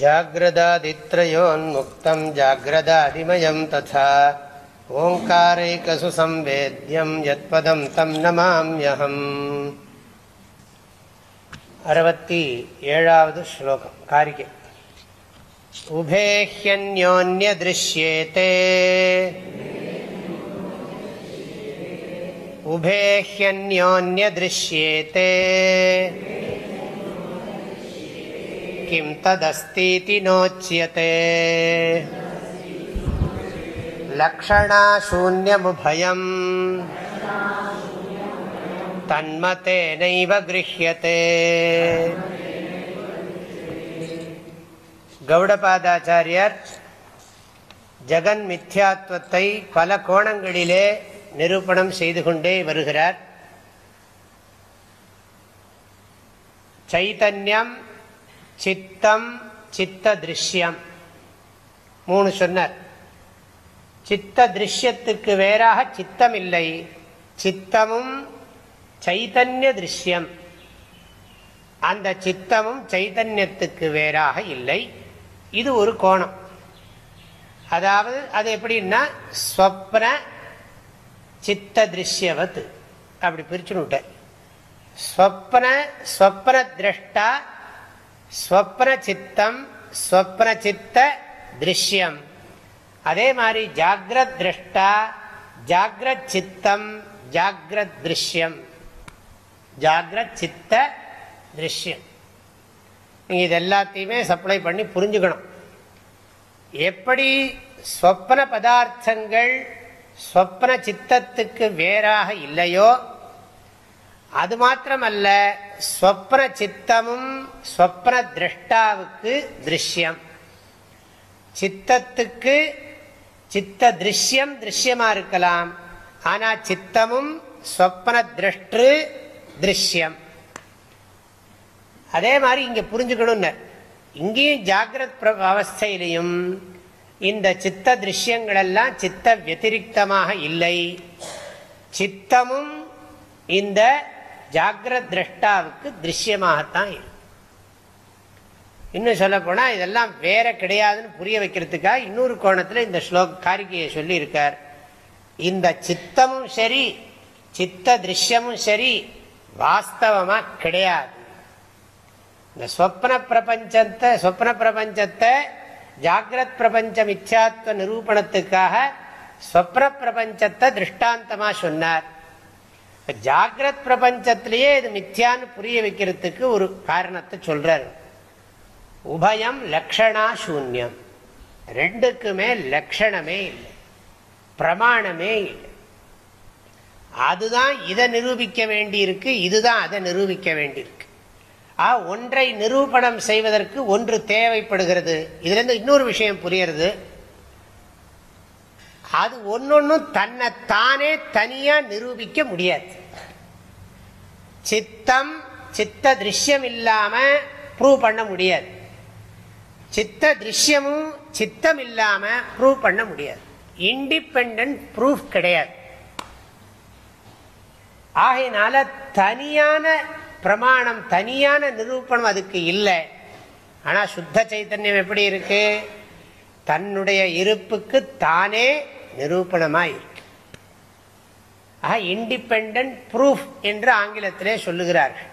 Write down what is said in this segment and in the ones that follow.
जाग्रदादित्रयोन्मुक्तं जाग्रदादिमयं तथा ओङ्कारैकसु संवेद्यं यत्पदं तं नमाम्यहम्। अरवति एळावद् श्लोकं कारिके। उभे ह्यन्योन्यदृश्येते किं तदस्तीति नोच्यते लक्षणाशून्यमुभयम् तन्मतेनैव गृह्यते கௌடபாதாச்சாரியர் ஜெகன் மித்யாத்வத்தை பல கோணங்களிலே நிரூபணம் செய்து கொண்டே வருகிறார் சைத்தன்யம் சித்தம் சித்த திருஷ்யம். மூணு சொன்னார். சித்த திருஷ்யத்துக்கு வேறாக சித்தம் இல்லை சித்தமும் சைதன்ய திருஷ்யம். அந்த சித்தமும் சைதன்யத்துக்கு வேறாக இல்லை. இது ஒரு கோணம். அதாவது அது எப்படின்னா ஸ்வப்ன சித்த திருஷ்யவத். அப்படி பிரிச்சுன்னு விட்டார். ஸ்வப்ன ஸ்வப்ன திரஷ்டா ஸ்வப்னச்சித்தம் சித்தம் சித்த திருஷ்யம். அதே மாதிரி ஜாகிரத் திருஷ்டா ஜாகிரத் சித்தம் ஜாகிரத் திருஷ்யம். ஜாகிரத் சித்த திருஷ்யம் நீங்கள் இது எல்லாத்தையுமே சப்ளை பண்ணி புரிஞ்சுக்கணும். எப்படி ஸ்வப்ன பதார்த்தங்கள் ஸ்வப்ன சித்தத்துக்கு வேறாக இல்லையோ அது மாத்திரமல்ல ஸ்வப்ன சித்தமும் ஸ்வப்ன திருஷ்டாவுக்கு திருஷ்யம். சித்தத்துக்கு சித்த திருஷ்யம் திருஷ்யமா இருக்கலாம். ஆனா சித்தமும் ஸ்வப்ன திரஷ்டு திருஷ்யம். அதே மாதிரி இங்க புரிஞ்சுக்கணும் இங்கேயும் ஜாகிரத் அவஸ்தையிலையும் இந்த சித்த திருஷ்யங்கள் எல்லாம் சித்த வத்திரிகமாக இல்லை. சித்தமும் இந்த ஜாகிரத் திரஷ்டாவுக்கு திருஷ்யமாகத்தான் இருக்கு. இன்னும் சொல்ல போனா இதெல்லாம் வேற கிடையாதுன்னு புரிய வைக்கிறதுக்காக இன்னொரு கோணத்தில் இந்த ஸ்லோக் காரிகையை சொல்லி இருக்கார் இந்த சித்தமும் சரி சித்த திருஷ்யமும் சரி வாஸ்தவமா கிடையாது. இந்த ஸ்வப்ன பிரபஞ்சத்தை ஸ்வப்ன பிரபஞ்சத்தை ஜாகிரத் பிரபஞ்சம் இச்சாத்வ நிரூபணத்துக்காக ஸ்வப்ன பிரபஞ்சத்தை திருஷ்டாந்தமா சொன்னார். ஜாகிரத் பிரபஞ்சத்திலேயே இது மித்யான்னு புரிய வைக்கிறதுக்கு ஒரு காரணத்தை சொல்றார். உபயம் லக்ஷணா சூன்யம். ரெண்டுக்குமே லக்ஷணமே இல்லை. பிரமாணமே இல்லை. அதுதான் இதை நிரூபிக்க வேண்டியிருக்கு இதுதான் அதை நிரூபிக்க வேண்டியிருக்கு. ஆ ஒன்றை நிரூபணம் செய்வதற்கு ஒன்று தேவைப்படுகிறது. இதுலேருந்து இன்னொரு விஷயம் புரியறது. அது ஒன்னொன்னும் தன்னை தானே தனியா நிரூபிக்க முடியாது. சித்தம் சித்த திருஷ்யம் இல்லாம ப்ரூவ் பண்ண முடியாது. சித்த திருஷ்யமும் சித்தம் இல்லாம ப்ரூவ் பண்ண முடியாது. இண்டிபெண்ட் ப்ரூஃப் கிடையாது. ஆகையினால தனியான பிரமாணம் தனியான நிரூபணம் அதுக்கு இல்லை. ஆனால் சுத்த சைத்தன்யம் எப்படி இருக்கு? தன்னுடைய இருப்புக்கு தானே நிரூபணமாக இருக்கு ஆக இண்டிபெண்ட் ப்ரூஃப் என்று ஆங்கிலத்திலே சொல்லுகிறார்கள்.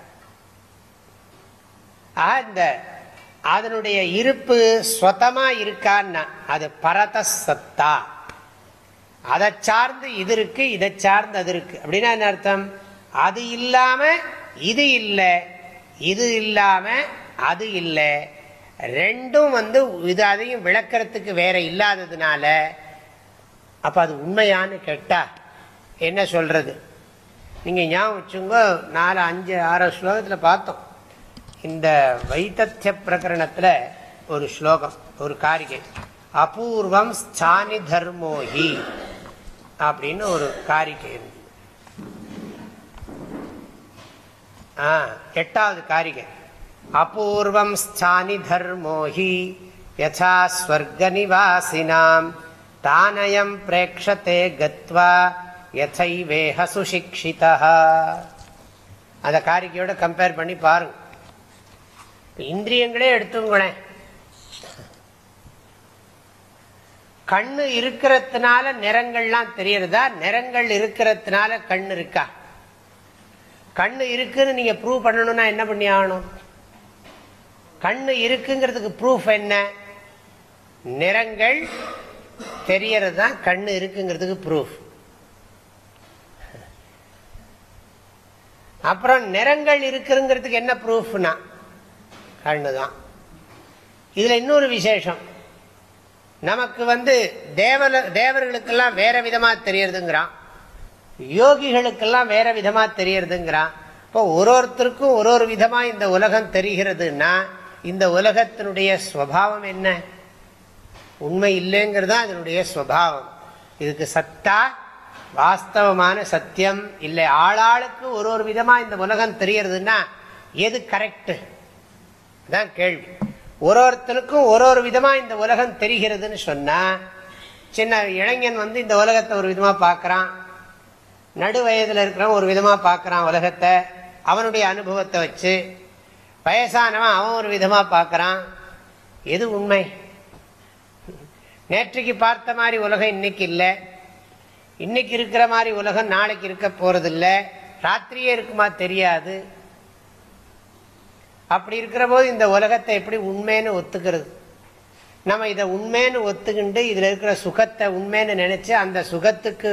ஆக இந்த அதனுடைய இருப்பு ஸ்வதமா இருக்கான்னா அது பரத சத்தா அதை சார்ந்து இது இருக்கு இதை சார்ந்து அது இருக்கு. அப்படின்னா என்ன அர்த்தம்? அது இல்லாம இது இல்லை இது இல்லாம அது இல்லை. ரெண்டும் வந்து இது அதையும் விளக்கிறதுக்கு வேற இல்லாததுனால அப்ப அது உண்மையான்னு கேட்டா என்ன சொல்றது? நீங்க ஞாபகம் வச்சுங்க நாலு அஞ்சு ஆறு ஸ்லோகத்துல பார்த்தோம். இந்த வைத்திய பிரகரணத்துல ஒரு ஸ்லோகம் ஒரு காரிகை. அபூர்வம் ஸ்தானி தர்மோஹி அப்படின்னு ஒரு காரிகை எட்டாவது காரிகை. அபூர்வம் ஸ்தானி தர்மோஹி யசா ஸ்வர்க நிவாசினாம் தானயம் பிரேக்ஷத்தே கத்வா யசைவேஹ சுசிக்ஷிதா அந்த காரிக்கையோட கம்பேர் பண்ணி பாருங்க. இந்திரியங்களே எடுத்துங்களேன் கண்ணு இருக்கிறதுனால நிறங்கள்லாம் தெரியறதா? நிறங்கள் இருக்கிறதுனால கண் இருக்கா? கண்ணு இருக்குன்னு நீங்க ப்ரூவ் பண்ணணும்னா என்ன பண்ணி ஆகணும்? கண்ணு இருக்குங்கிறதுக்கு ப்ரூஃப் என்ன? நிறங்கள் தெரியறது தான் கண்ணு இருக்குங்கிறதுக்கு ப்ரூஃப் அப்புறம் நிறங்கள் இருக்குங்கிறதுக்கு என்ன ப்ரூஃப்னா கண்ணு தான் இதுல இன்னொரு விசேஷம். நமக்கு வந்து தேவல தேவர்களுக்கெல்லாம் வேற விதமா தெரியறதுங்கிறான். யோகிகளுக்கெல்லாம் வேற விதமா தெரியறதுங்கிறான். இப்போ ஒரு ஒருத்தருக்கும் ஒரு ஒரு விதமா இந்த உலகம் தெரிகிறதுனா இந்த உலகத்தினுடைய ஸ்வபாவம் என்ன? உண்மை இல்லைங்கிறது தான் அதனுடைய ஸ்வபாவம் இதுக்கு சத்தா வாஸ்தவமான சத்தியம் இல்லை. ஆளாளுக்கு ஒரு ஒரு விதமாக இந்த உலகம் தெரியறதுன்னா எது கரெக்ட் தான் கேள்வி. ஒரு ஒருத்தனுக்கும் ஒரு ஒரு விதமாக இந்த உலகம் தெரிகிறதுன்னு சொன்னால் சின்ன இளைஞன் வந்து இந்த உலகத்தை ஒரு விதமாக பார்க்குறான். நடு வயதில் இருக்கிறவன் ஒரு விதமாக பார்க்குறான் உலகத்தை. அவனுடைய அனுபவத்தை வச்சு வயசானவன் அவன் ஒரு விதமாக பார்க்குறான். எது உண்மை? நேற்றைக்கு பார்த்த மாதிரி உலகம் இன்னைக்கு இல்லை. இன்னைக்கு இருக்கிற மாதிரி உலகம் நாளைக்கு இருக்க போகிறதில்ல ராத்திரியே இருக்குமா தெரியாது. அப்படி இருக்கிற போது இந்த உலகத்தை எப்படி உண்மைன்னு ஒத்துக்கிறது? நம்ம இதை உண்மைன்னு ஒத்துக்கிண்டு இதில் இருக்கிற சுகத்தை உண்மைன்னு நினைச்சு அந்த சுகத்துக்கு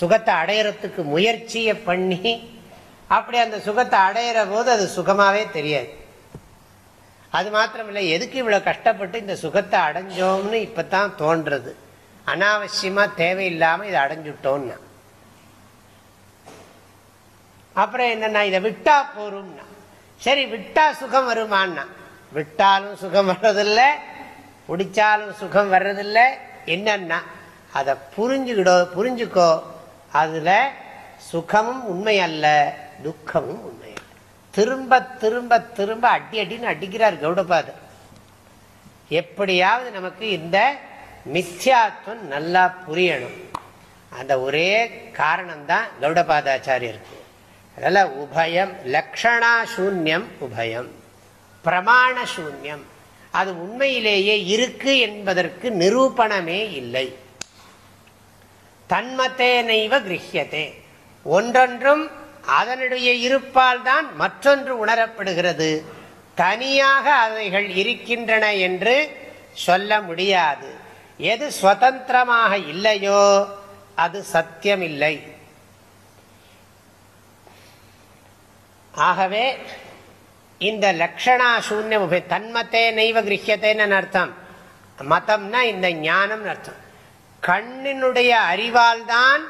சுகத்தை அடையறதுக்கு முயற்சியை பண்ணி அப்படி அந்த சுகத்தை அடையிற போது அது சுகமாகவே தெரியாது. அது மாத்திரமில்லை எதுக்கு இவ்வளோ கஷ்டப்பட்டு இந்த சுகத்தை அடைஞ்சோம்னு இப்பதான் தோன்றது? அனாவசியமாக தேவையில்லாமல் இதை அடைஞ்சுட்டோம்னா. அப்புறம் என்னன்னா இதை விட்டா போறோம்னா சரி விட்டா சுகம் வருமானா? விட்டாலும் சுகம் வர்றதில்லை பிடிச்சாலும் சுகம் வர்றதில்லை. என்னன்னா அதை புரிஞ்சுக்கிடோ புரிஞ்சுக்கோ. அதில் சுகமும் உண்மை அல்ல துக்கமும் உண்மை. திரும்ப திரும்ப திரும்ப அடி அடின்னு அடிக்கிறார் கௌடபாதர். எப்படியாவது நமக்கு இந்த மித்யாத்வம் நல்லா புரியணும். அந்த ஒரே காரணம் தான் கௌடபாதாச்சாரியருக்கு. அதில் உபயம் லக்ஷணா சூன்யம் உபயம் பிரமாண சூன்யம். அது உண்மையிலேயே இருக்கு என்பதற்கு நிரூபணமே இல்லை. தன்மத்தேனைவ கிரகியத்தே ஒன்றொன்றும் அதனுடைய இருப்பால் தான் மற்றொன்று உணரப்படுகிறது. தனியாக அவைகள் இருக்கின்றன என்று சொல்ல முடியாது. எது சுதந்திரமாக இல்லையோ அது சத்தியமில்லை. ஆகவே இந்த லக்ஷணா சூன்யம் உபய தன்மத்தே நெய்வ கிரகியத்தைன்னு அர்த்தம்? மதம்னா இந்த ஞானம் அர்த்தம். கண்ணினுடைய அறிவால் தான்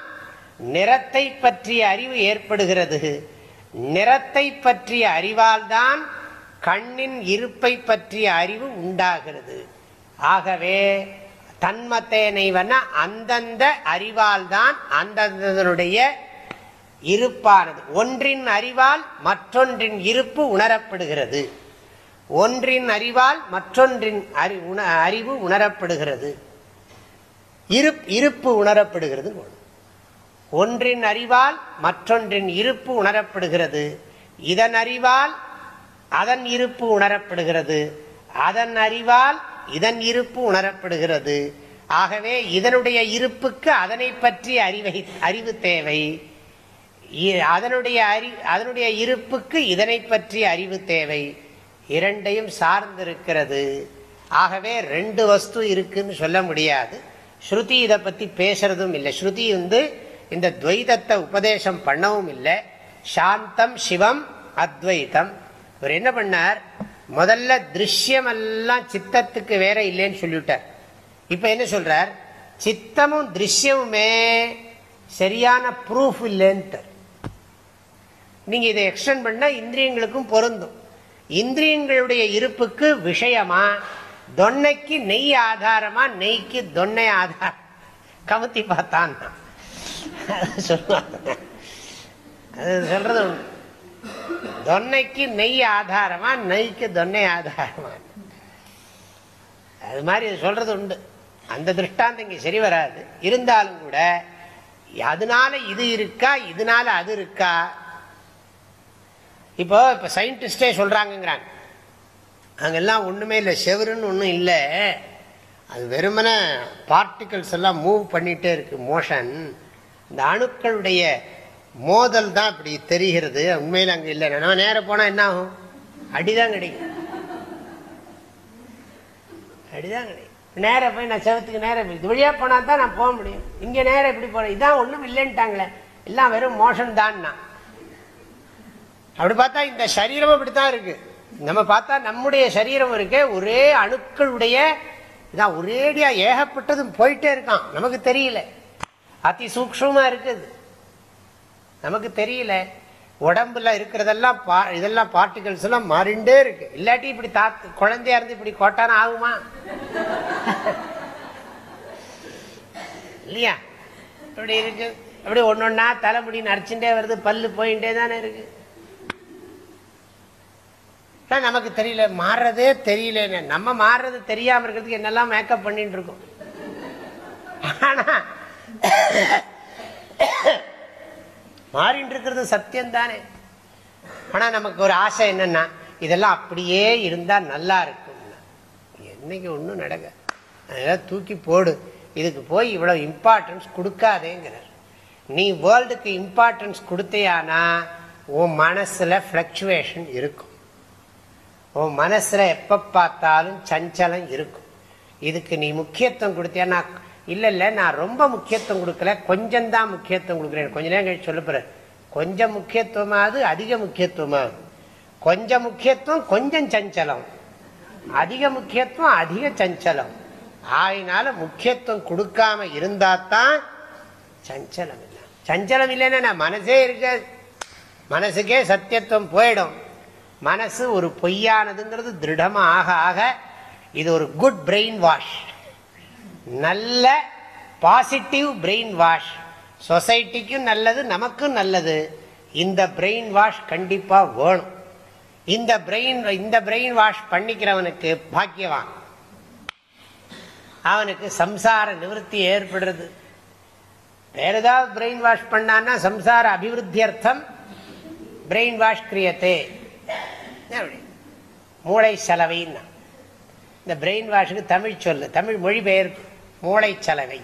நிறத்தை பற்றிய அறிவு ஏற்படுகிறது. நிறத்தை பற்றிய அறிவால்தான் கண்ணின் இருப்பை பற்றிய அறிவு உண்டாகிறது. ஆகவே தன்மத்தேனைவன அந்தந்த அறிவால் தான் அந்தந்தனுடைய இருப்பானது. ஒன்றின் அறிவால் மற்றொன்றின் இருப்பு உணரப்படுகிறது. ஒன்றின் அறிவால் மற்றொன்றின் அறிவு உணரப்படுகிறது. இருப்பு உணரப்படுகிறது. ஒன்றின் அறிவால் மற்றொன்றின் இருப்பு உணரப்படுகிறது. இதன் அறிவால் அதன் இருப்பு உணரப்படுகிறது. அதன் அறிவால் இதன் இருப்பு உணரப்படுகிறது. ஆகவே இதனுடைய இருப்புக்கு அதனை பற்றி அறிவை அறிவு தேவை. அதனுடைய அறி அதனுடைய இருப்புக்கு இதனை பற்றிய அறிவு தேவை. இரண்டையும் சார்ந்திருக்கிறது. ஆகவே ரெண்டு வஸ்து இருக்குன்னு சொல்ல முடியாது. ஸ்ருதி இதை பற்றி பேசுறதும் இல்லை. ஸ்ருதி வந்து இந்த துவைதத்தை உபதேசம் பண்ணவும் இல்லை. சாந்தம் சிவம் அத்வைத்தம் இவர் என்ன பண்ணார்? முதல்ல திருஷ்யம் எல்லாம் சித்தத்துக்கு வேற இல்லைன்னு சொல்லிவிட்டார். இப்ப என்ன சொல்றார்? சித்தமும் திருஷ்யமுமே சரியான ப்ரூஃப் இல்லைன்னு நீங்க இதை எக்ஸ்டென்ட் பண்ணால் இந்திரியங்களுக்கும் பொருந்தும். இந்திரியங்களுடைய இருப்புக்கு விஷயமா? தொன்னைக்கு நெய் ஆதாரமா? நெய்க்கு தொன்னை ஆதாரம். கமுத்தி பார்த்தான் சொல்லுவாங்க அது சொல்றது தொன்னைக்கு நெய் ஆதாரமா நெய்க்கு தொன்னை ஆதாரமா? அது மாதிரி சொல்றது உண்டு. அந்த திருஷ்டாந்தம் இங்கே சரி வராது. இருந்தாலும் கூட அதனால இது இருக்கா இதனால அது இருக்கா? இப்போ இப்போ சயின்டிஸ்டே சொல்கிறாங்கங்கிறாங்க அங்கெல்லாம் ஒன்றுமே இல்லை செவருன்னு ஒன்றும் இல்லை. அது வெறுமன பார்ட்டிகல்ஸ் எல்லாம் மூவ் பண்ணிகிட்டே இருக்கு மோஷன் இந்த அணுக்களுடைய மோதல் தான் இப்படி தெரிகிறது. உண்மையில் அங்கே இல்லை. நம்ம நேரம் போனால் என்ன ஆகும்? அடிதான் கிடைக்கும். அடிதான் கிடைக்கும். நேரம் போய் நான் செவத்துக்கு நேரம் இது வழியாக போனால் தான் நான் போக முடியும். இங்கே நேரம் எப்படி போகிறேன் இதான் ஒன்றும் இல்லைன்ட்டாங்களே. எல்லாம் வெறும் மோஷன் தான் அப்படி பார்த்தா இந்த சரீரம் அப்படித்தான் இருக்கு. நம்ம பார்த்தா நம்முடைய சரீரம் இருக்கே ஒரே அணுக்களுடைய இதான் ஒரேடியா ஏகப்பட்டதும் போயிட்டே இருக்கான். நமக்கு தெரியல. அதி சூக்ஷமா இருக்குது. நமக்கு தெரியல. உடம்புல இருக்கிறதெல்லாம் பா இதெல்லாம் பார்ட்டிகல்ஸ் எல்லாம் மாறிண்டே இருக்கு. இல்லாட்டி இப்படி தா குழந்தையா இருந்து இப்படி கொட்டான ஆகுமா? இல்லையா? இப்படி இருக்கு. அப்படி ஒன்னொன்னா தலைமுடி நடிச்சுட்டே வருது பல்லு போயிட்டே தானே இருக்கு. நமக்கு தெரியல. மாறுறதே தெரியல நம்ம மாறுறது தெரியாம இருக்கிறதுக்கு என்னெல்லாம் மேக்கப் பண்ணிட்டு இருக்கோம்? ஆனா மாறிட்டு இருக்கிறது சத்தியம் தானே ஆனா நமக்கு ஒரு ஆசை என்னன்னா இதெல்லாம் அப்படியே இருந்தா நல்லா இருக்கும். என்னைக்கு ஒன்றும் நடக்க. அதெல்லாம் தூக்கி போடு. இதுக்கு போய் இவ்வளவு இம்பார்ட்டன்ஸ் கொடுக்காதேங்கிறார். நீ வேர்ல்டுக்கு இம்பார்ட்டன்ஸ் கொடுத்தையானா உன் மனசுல பிளக்சுவேஷன் இருக்கும். உன் மனசுல எப்ப பார்த்தாலும் சஞ்சலம் இருக்கும். இதுக்கு நீ முக்கியத்துவம் கொடுத்தியா இல்லை இல்லை நான் ரொம்ப முக்கியத்துவம் கொடுக்கல. கொஞ்சம் தான் முக்கியத்துவம் கொடுக்குறேன். கொஞ்ச நேரம் கழிச்சு சொல்ல கொஞ்சம் முக்கியத்துவமாவது அதிக முக்கியத்துவமாவது. கொஞ்சம் முக்கியத்துவம் கொஞ்சம் சஞ்சலம். அதிக முக்கியத்துவம் அதிக சஞ்சலம். ஆயினால முக்கியத்துவம் கொடுக்காம இருந்தா தான் சஞ்சலம் இல்லை. சஞ்சலம் இல்லைன்னா மனசே இருக்க மனசுக்கே சத்தியத்துவம் போயிடும். மனசு ஒரு பொய்யானதுங்கிறது திருடமாக ஆக ஆக இது ஒரு குட் பிரெயின் வாஷ் நல்ல பாசிட்டிவ் பிரெயின் வாஷ் சொசைட்டிக்கும் நல்லது நமக்கும் நல்லது. இந்த பிரெயின் வாஷ் கண்டிப்பா வேணும். இந்த பிரெயின் இந்த பிரெயின் வாஷ் பண்ணிக்கிறவனுக்கு பாக்கியவான். அவனுக்கு சம்சார நிவர்த்தி ஏற்படுறது. வேற ஏதாவது பிரெயின் வாஷ் பண்ணான்னா சம்சார அபிவிருத்தி அர்த்தம் பிரெயின் வாஷ் கிரியத்தே. மூளை செலவைன்னா. இந்த பிரெயின் வாஷுக்கு தமிழ் சொல்லு தமிழ் மொழிபெயர்ப்பு மூளை சலவை.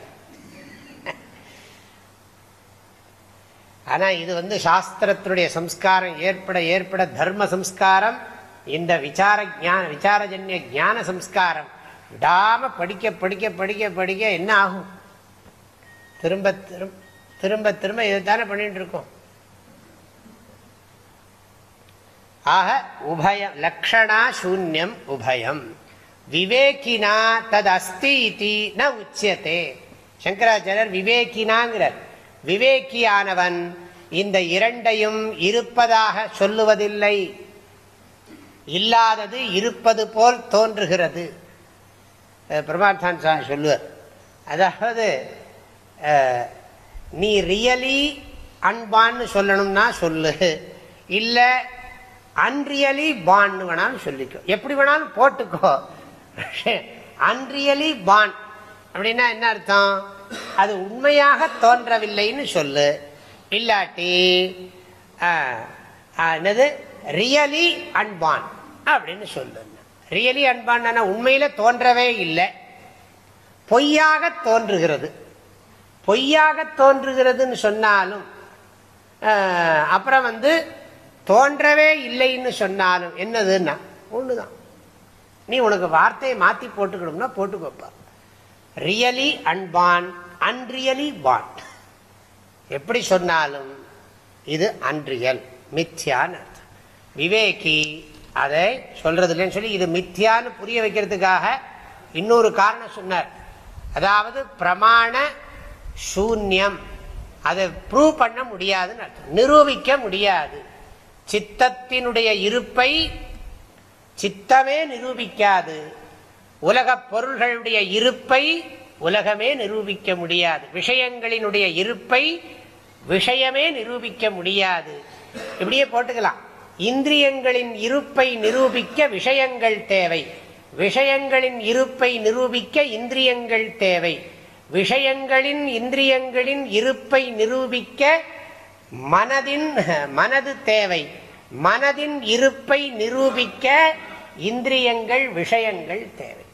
ஆனா இது வந்து சாஸ்திரத்தினுடைய சம்ஸ்காரம் ஏற்பட ஏற்பட தர்ம சம்ஸ்காரம் இந்த விசார ஜான விசாரஜன்ய ஜான சம்ஸ்காரம். விடாம படிக்க படிக்க படிக்க படிக்க என்ன ஆகும்? திரும்ப திரும்ப திரும்ப திரும்ப இதை தானே பண்ணிட்டு இருக்கோம். ஆக உபயம் லக்ஷணா சூன்யம் உபயம். விவேகினா தது அஸ்தி ந உச்சியத்தே சங்கராச்சாரியர் விவேகினாங்கிறார். விவேக்கியானவன் இந்த இரண்டையும் இருப்பதாக சொல்லுவதில்லை. இல்லாதது இருப்பது போல் தோன்றுகிறது. பிரமாத்தான் சொல்லுவார். அதாவது நீ ரியலி அன்பான்னு சொல்லணும்னா சொல்லு. இல்லை அன்ரியலி பான்னு வேணாலும் சொல்லிக்கோ. எப்படி வேணாலும் போட்டுக்கோ. அன்ரியலி பான் அப்படின்னா என்ன அர்த்தம்? அது உண்மையாக தோன்றவில்லைன்னு சொல்லு. இல்லாட்டி என்னது? ரியலி அன்பான். அப்படின்னு சொல்லு. ரியலி அன்பான் உண்மையில தோன்றவே இல்லை. பொய்யாக தோன்றுகிறது. பொய்யாக தோன்றுகிறதுன்னு சொன்னாலும் அப்புறம் வந்து தோன்றவே இல்லைன்னு சொன்னாலும் என்னதுன்னா ஒண்ணுதான். நீ உனக்கு வார்த்தையை மாத்தி போட்டுக்கணும்னா போட்டுக்கோப்பா. ரியலி அன்பான் அன்ரியலி பான் எப்படி சொன்னாலும் இது அன்ரியல் மித்யான்னு அர்த்தம். விவேகி அதை சொல்றது இல்லைன்னு சொல்லி இது மித்யான்னு புரிய வைக்கிறதுக்காக இன்னொரு காரணம் சொன்னார். அதாவது பிரமாண சூன்யம். அதை ப்ரூவ் பண்ண முடியாதுன்னு அர்த்தம். நிரூபிக்க முடியாது. சித்தத்தினுடைய இருப்பை சித்தமே நிரூபிக்காது. உலக பொருள்களுடைய இருப்பை உலகமே நிரூபிக்க முடியாது. விஷயங்களினுடைய இருப்பை விஷயமே நிரூபிக்க முடியாது. இப்படியே போட்டுக்கலாம். இந்திரியங்களின் இருப்பை நிரூபிக்க விஷயங்கள் தேவை. விஷயங்களின் இருப்பை நிரூபிக்க இந்திரியங்கள் தேவை. விஷயங்களின் இந்திரியங்களின் இருப்பை நிரூபிக்க மனதின் மனது தேவை. மனதின் இருப்பை நிரூபிக்க இந்திரியங்கள் விஷயங்கள் தேவை.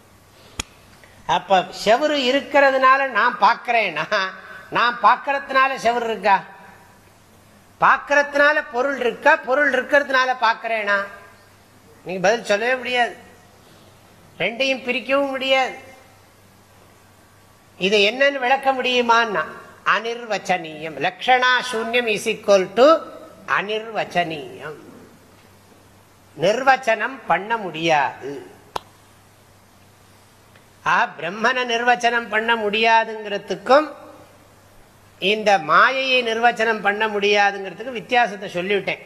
அப்ப செவரு இருக்கிறதுனால நான் பார்க்கிறேன்னா நான் பார்க்கறதுனால செவரு இருக்கா? பார்க்கறதுனால பொருள் இருக்கா? பொருள் இருக்கிறதுனால பார்க்கிறேனா? நீங்க பதில் சொல்லவே முடியாது. ரெண்டையும் பிரிக்கவும் முடியாது. இது என்னன்னு விளக்க முடியுமான்னா அனிர்வச்சனீயம். லக்ஷணா சூன்யம் இஸ் ஈக்வல் டு அனிர்வச்சனீயம். நிர்வச்சனம் பண்ண முடியாது. ஆ பிரம்மனை நிர்வச்சனம் பண்ண முடியாதுங்கிறதுக்கும் இந்த மாயையை நிர்வச்சனம் பண்ண முடியாதுங்கிறதுக்கு வித்தியாசத்தை சொல்லிவிட்டேன்.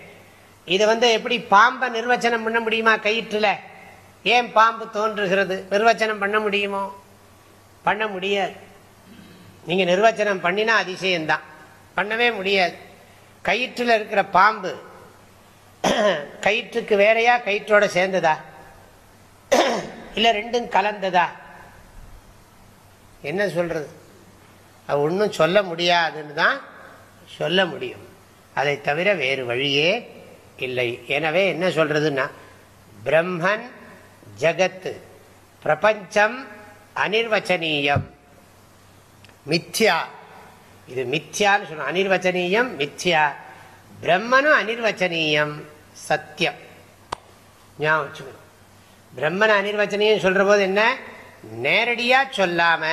இது வந்து எப்படி பாம்பை நிர்வச்சனம் பண்ண முடியுமா கயிற்றுல? ஏன் பாம்பு தோன்றுகிறது? நிர்வச்சனம் பண்ண முடியுமோ? பண்ண முடியாது. நீங்க நிர்வச்சனம் பண்ணினா அதிசயம்தான். பண்ணவே முடியாது. கயிற்றுல இருக்கிற பாம்பு கயிற்றுக்கு வேறையா கயிற்றோட சேர்ந்ததா? இல்ல ரெண்டும் கலந்ததா? என்ன சொல்றது? அது ஒன்றும் சொல்ல முடியாதுன்னு தான் சொல்ல முடியும். அதை தவிர வேறு வழியே இல்லை. எனவே என்ன சொல்றதுன்னா பிரம்மன் ஜகத்து பிரபஞ்சம் அனிர்வச்சனீயம். மித்யா. இது மித்யான்னு சொன்ன அனிர்வச்சனீயம் மித்யா. பிரம்மனும் அனிர்வச்சனீயம். சத்தியம். ஞாபகம் வச்சுக்கணும். பிரம்மன் அனிர்வச்சனையும் சொல்ற போது என்ன? நேரடியா சொல்லாம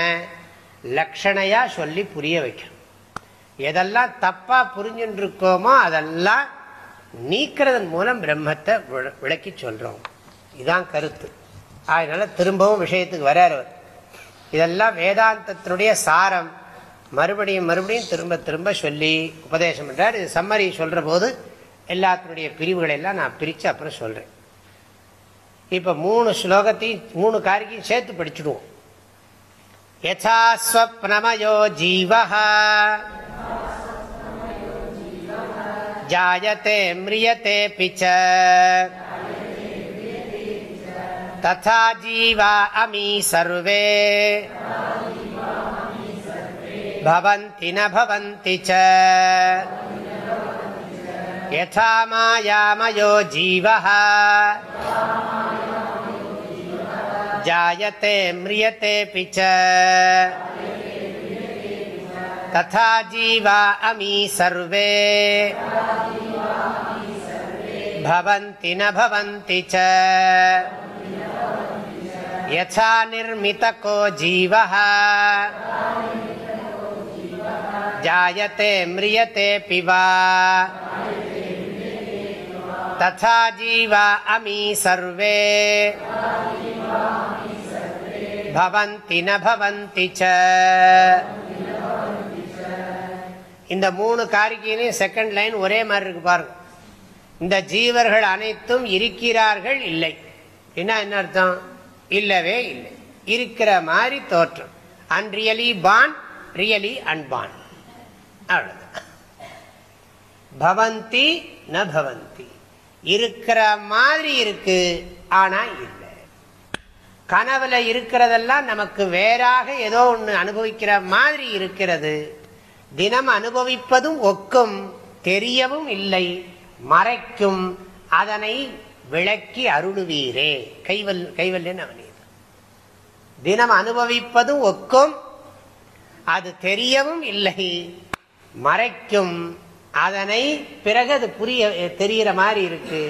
லக்ஷணையாக சொல்லி புரிய வைக்கணும். எதெல்லாம் தப்பா புரிஞ்சுட்டு இருக்கோமோ அதெல்லாம் நீக்கிறதன் மூலம் பிரம்மத்தை விளக்கி சொல்றோம். இதுதான் கருத்து. அதனால திரும்பவும் விஷயத்துக்கு வராரு இதெல்லாம் வேதாந்தத்தினுடைய சாரம். மறுபடியும் மறுபடியும் திரும்ப திரும்ப சொல்லி உபதேசம் பண்றார். இது சம்மரி சொல்ற போது எல்லாத்தினுடைய பிரிவுகளை எல்லாம் நான் பிரித்து அப்புறம் சொல்கிறேன் இப்போ மூணு ஸ்லோகத்தையும் மூணு காரிக்கையும் சேர்த்து படிச்சுடுவோம். யசாஸ்வப்னமயோ ஜீவா ஜாயத்தே மிரியத்தே பிச்ச. ததா ஜீவா அமி சர்வே. பவந்தி நவந்தி ச. यथा मायामयो जीवः जायते म्रियतेऽपि च तथा जीवा अमी सर्वे भवन्ति न भवन्ति च यथा निर्मितको जीवः जायते म्रियतेऽपि वा तथा जीवा अमी सर्वे பவந்தி ந பவந்தி ச இந்த மூணு காரிக்கையிலையும் செகண்ட் லைன் ஒரே மாதிரி இருக்கு பாருங்க இந்த ஜீவர்கள் அனைத்தும் இருக்கிறார்கள் இல்லை என்ன என்ன அர்த்தம் இல்லவே இல்லை இருக்கிற மாதிரி தோற்றம் அன்ரியலி பான் ரியலி அன்பான் அவ்வளவுதான் பவந்தி ந பவந்தி இருக்கிற மாதிரி இருக்கு ஆனா இல்லை. கனவுல இருக்கிறதெல்லாம் நமக்கு வேறாக ஏதோ ஒன்று அனுபவிக்கிற மாதிரி இருக்கிறது. தினம் அனுபவிப்பதும் ஒக்கும் தெரியவும் இல்லை மறைக்கும் அதனை விளக்கி அருளுவீரே. கைவல் கைவல்யன் அவனே. தினம் அனுபவிப்பதும் ஒக்கும் அது தெரியவும் இல்லை மறைக்கும் அதனை பிறகு அது புரிய தெரிகிற மாதிரி இருக்கு.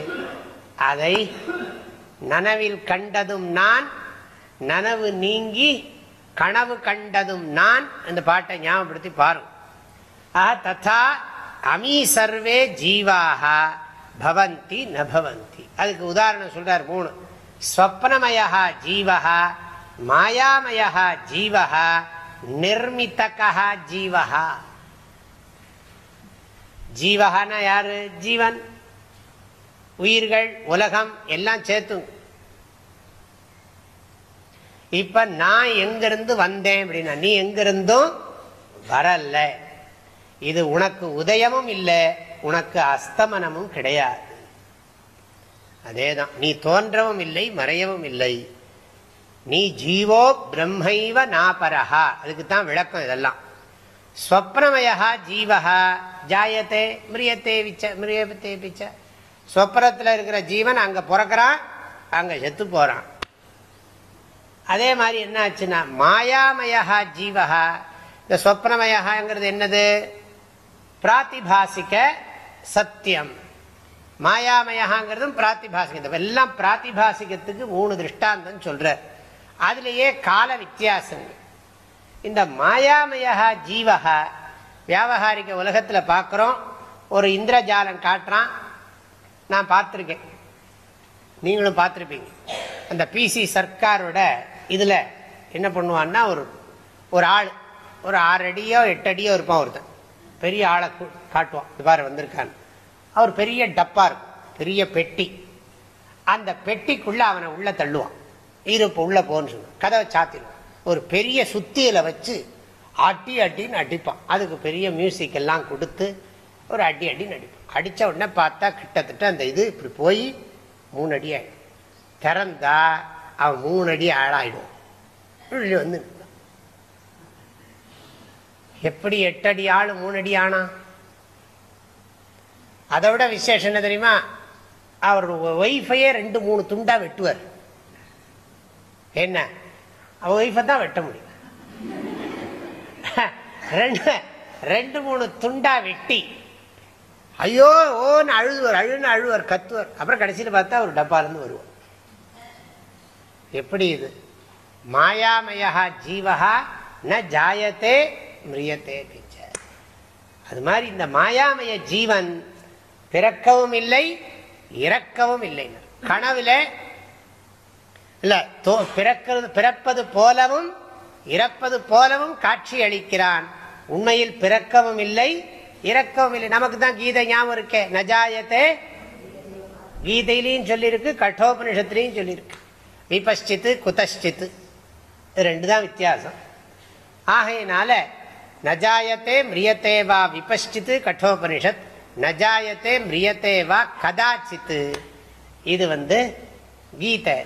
அதை நனவில் கண்டதும் நான் நனவு நீங்கி கனவு கண்டதும் நான் அந்த பாட்டை ஞாபகப்படுத்தி பாரு. ததா அமி சர்வே ஜீவாக பவந்தி நபவந்தி அதுக்கு உதாரணம் சொல்றார் மூணு. ஸ்வப்னமயா ஜீவா மாயாமயா ஜீவா நிர்மித்தகா ஜீவா ஜீவகானா யாரு? ஜீவன். உயிர்கள் உலகம் எல்லாம் சேர்த்துங்க இப்ப நான் எங்கிருந்து வந்தேன் அப்படின்னா நீ எங்கிருந்தும் வரல. இது உனக்கு உதயமும் இல்லை உனக்கு அஸ்தமனமும் கிடையாது. அதேதான். நீ தோன்றவும் இல்லை மறையவும் இல்லை. நீ ஜீவோ பிரம்மைவ நாபரஹா. அதுக்கு தான் விளக்கம் இதெல்லாம். ஸ்வப்னமயா ஜீவகா ஜாயத்தே மிரியத்தே விச்ச மிரியத்தே பிச்ச. ஸ்வப்னத்தில் இருக்கிற ஜீவன் அங்கே பிறக்கிறான் அங்கே செத்து போகிறான் அதே மாதிரி என்ன ஆச்சுன்னா மாயாமயா ஜீவகா இந்த சொப்னமயங்கிறது என்னது? பிராத்திபாசிக்க சத்தியம். மாயாமயங்கிறதும் பிராத்திபாசிக்க எல்லாம் பிராத்திபாசிகத்துக்கு மூணு திருஷ்டாந்தம் சொல்ற. அதுலேயே கால வித்தியாசம் இந்த மாயாமயா ஜீவகா வியாபகாரிக உலகத்தில் பார்க்குறோம் ஒரு இந்திரஜாலம் காட்டுறான். நான் பார்த்துருக்கேன். நீங்களும் பார்த்துருப்பீங்க. அந்த பிசி சர்க்காரோட இதில் என்ன பண்ணுவான்னா ஒரு ஒரு ஆள் ஒரு ஆறு அடியோ எட்டு அடியோ இருப்பான் ஒருத்தன். பெரிய ஆளை காட்டுவான். இவ்வாறு வந்திருக்கான்னு. அவர் பெரிய டப்பா இருக்கும். பெரிய பெட்டி. அந்த பெட்டிக்குள்ளே அவனை உள்ளே தள்ளுவான். இருப்பு உள்ளே போன்னு சொல்லுவான். கதவை சாத்திடுவான். ஒரு பெரிய சுத்தியில் வச்சு அட்டி அடின்னு அடிப்பான். அதுக்கு பெரிய மியூசிக் எல்லாம் கொடுத்து ஒரு அடி அடின்னு அடிப்பான். அடித்த உடனே பார்த்தா கிட்டத்தட்ட அந்த இது இப்படி போய் மூணு அடி ஆகிடும் திறந்தா அவன் மூணு அடி ஆளாயிடும். வந்து எப்படி எட்டு அடி ஆள் மூணு அடி ஆனா? அதை விட விசேஷம் என்ன தெரியுமா? அவர் ஒய்ஃபையே ரெண்டு மூணு துண்டா வெட்டுவார். என்ன? அவ ஒய்ஃபை தான் வெட்ட முடியும் ரெண்டு ரெண்டு மூணு துண்டா வெட்டி ஐயோ ஓன்னு அழுதுவர் அழுன்னு அழுவர் கத்துவர் அப்புறம் கடைசியில் பார்த்தா ஒரு டப்பாலேருந்து வருவோம் எப்படி இது மாயாமயா ஜீவகா ந ஜாயத்தே மிரியத்தே அது மாதிரி இந்த மாயாமய ஜீவன் பிறக்கவும் இல்லை இறக்கவும் இல்லை கனவுல இல்ல பிறக்கிறது பிறப்பது போலவும் இறப்பது போலவும் காட்சி அளிக்கிறான் உண்மையில் பிறக்கவும் இல்லை இறக்கவும் இல்லை. நமக்கு தான் கீதை ஞாபகம் இருக்கே. நஜாயத்தே கீதையிலையும் சொல்லியிருக்கு கட்டோபனிஷத்துலையும் சொல்லியிருக்கு. விபஷ்டித்து குதஷ்டித்து ரெண்டு தான் வித்தியாசம். ஆகையினால நஜாயத்தே மிரியத்தே வா விபஷ்டித்து கட்டோபனிஷத். நஜாயத்தே மிரியத்தே வா கதாச்சித்து. இது வந்து கீதை.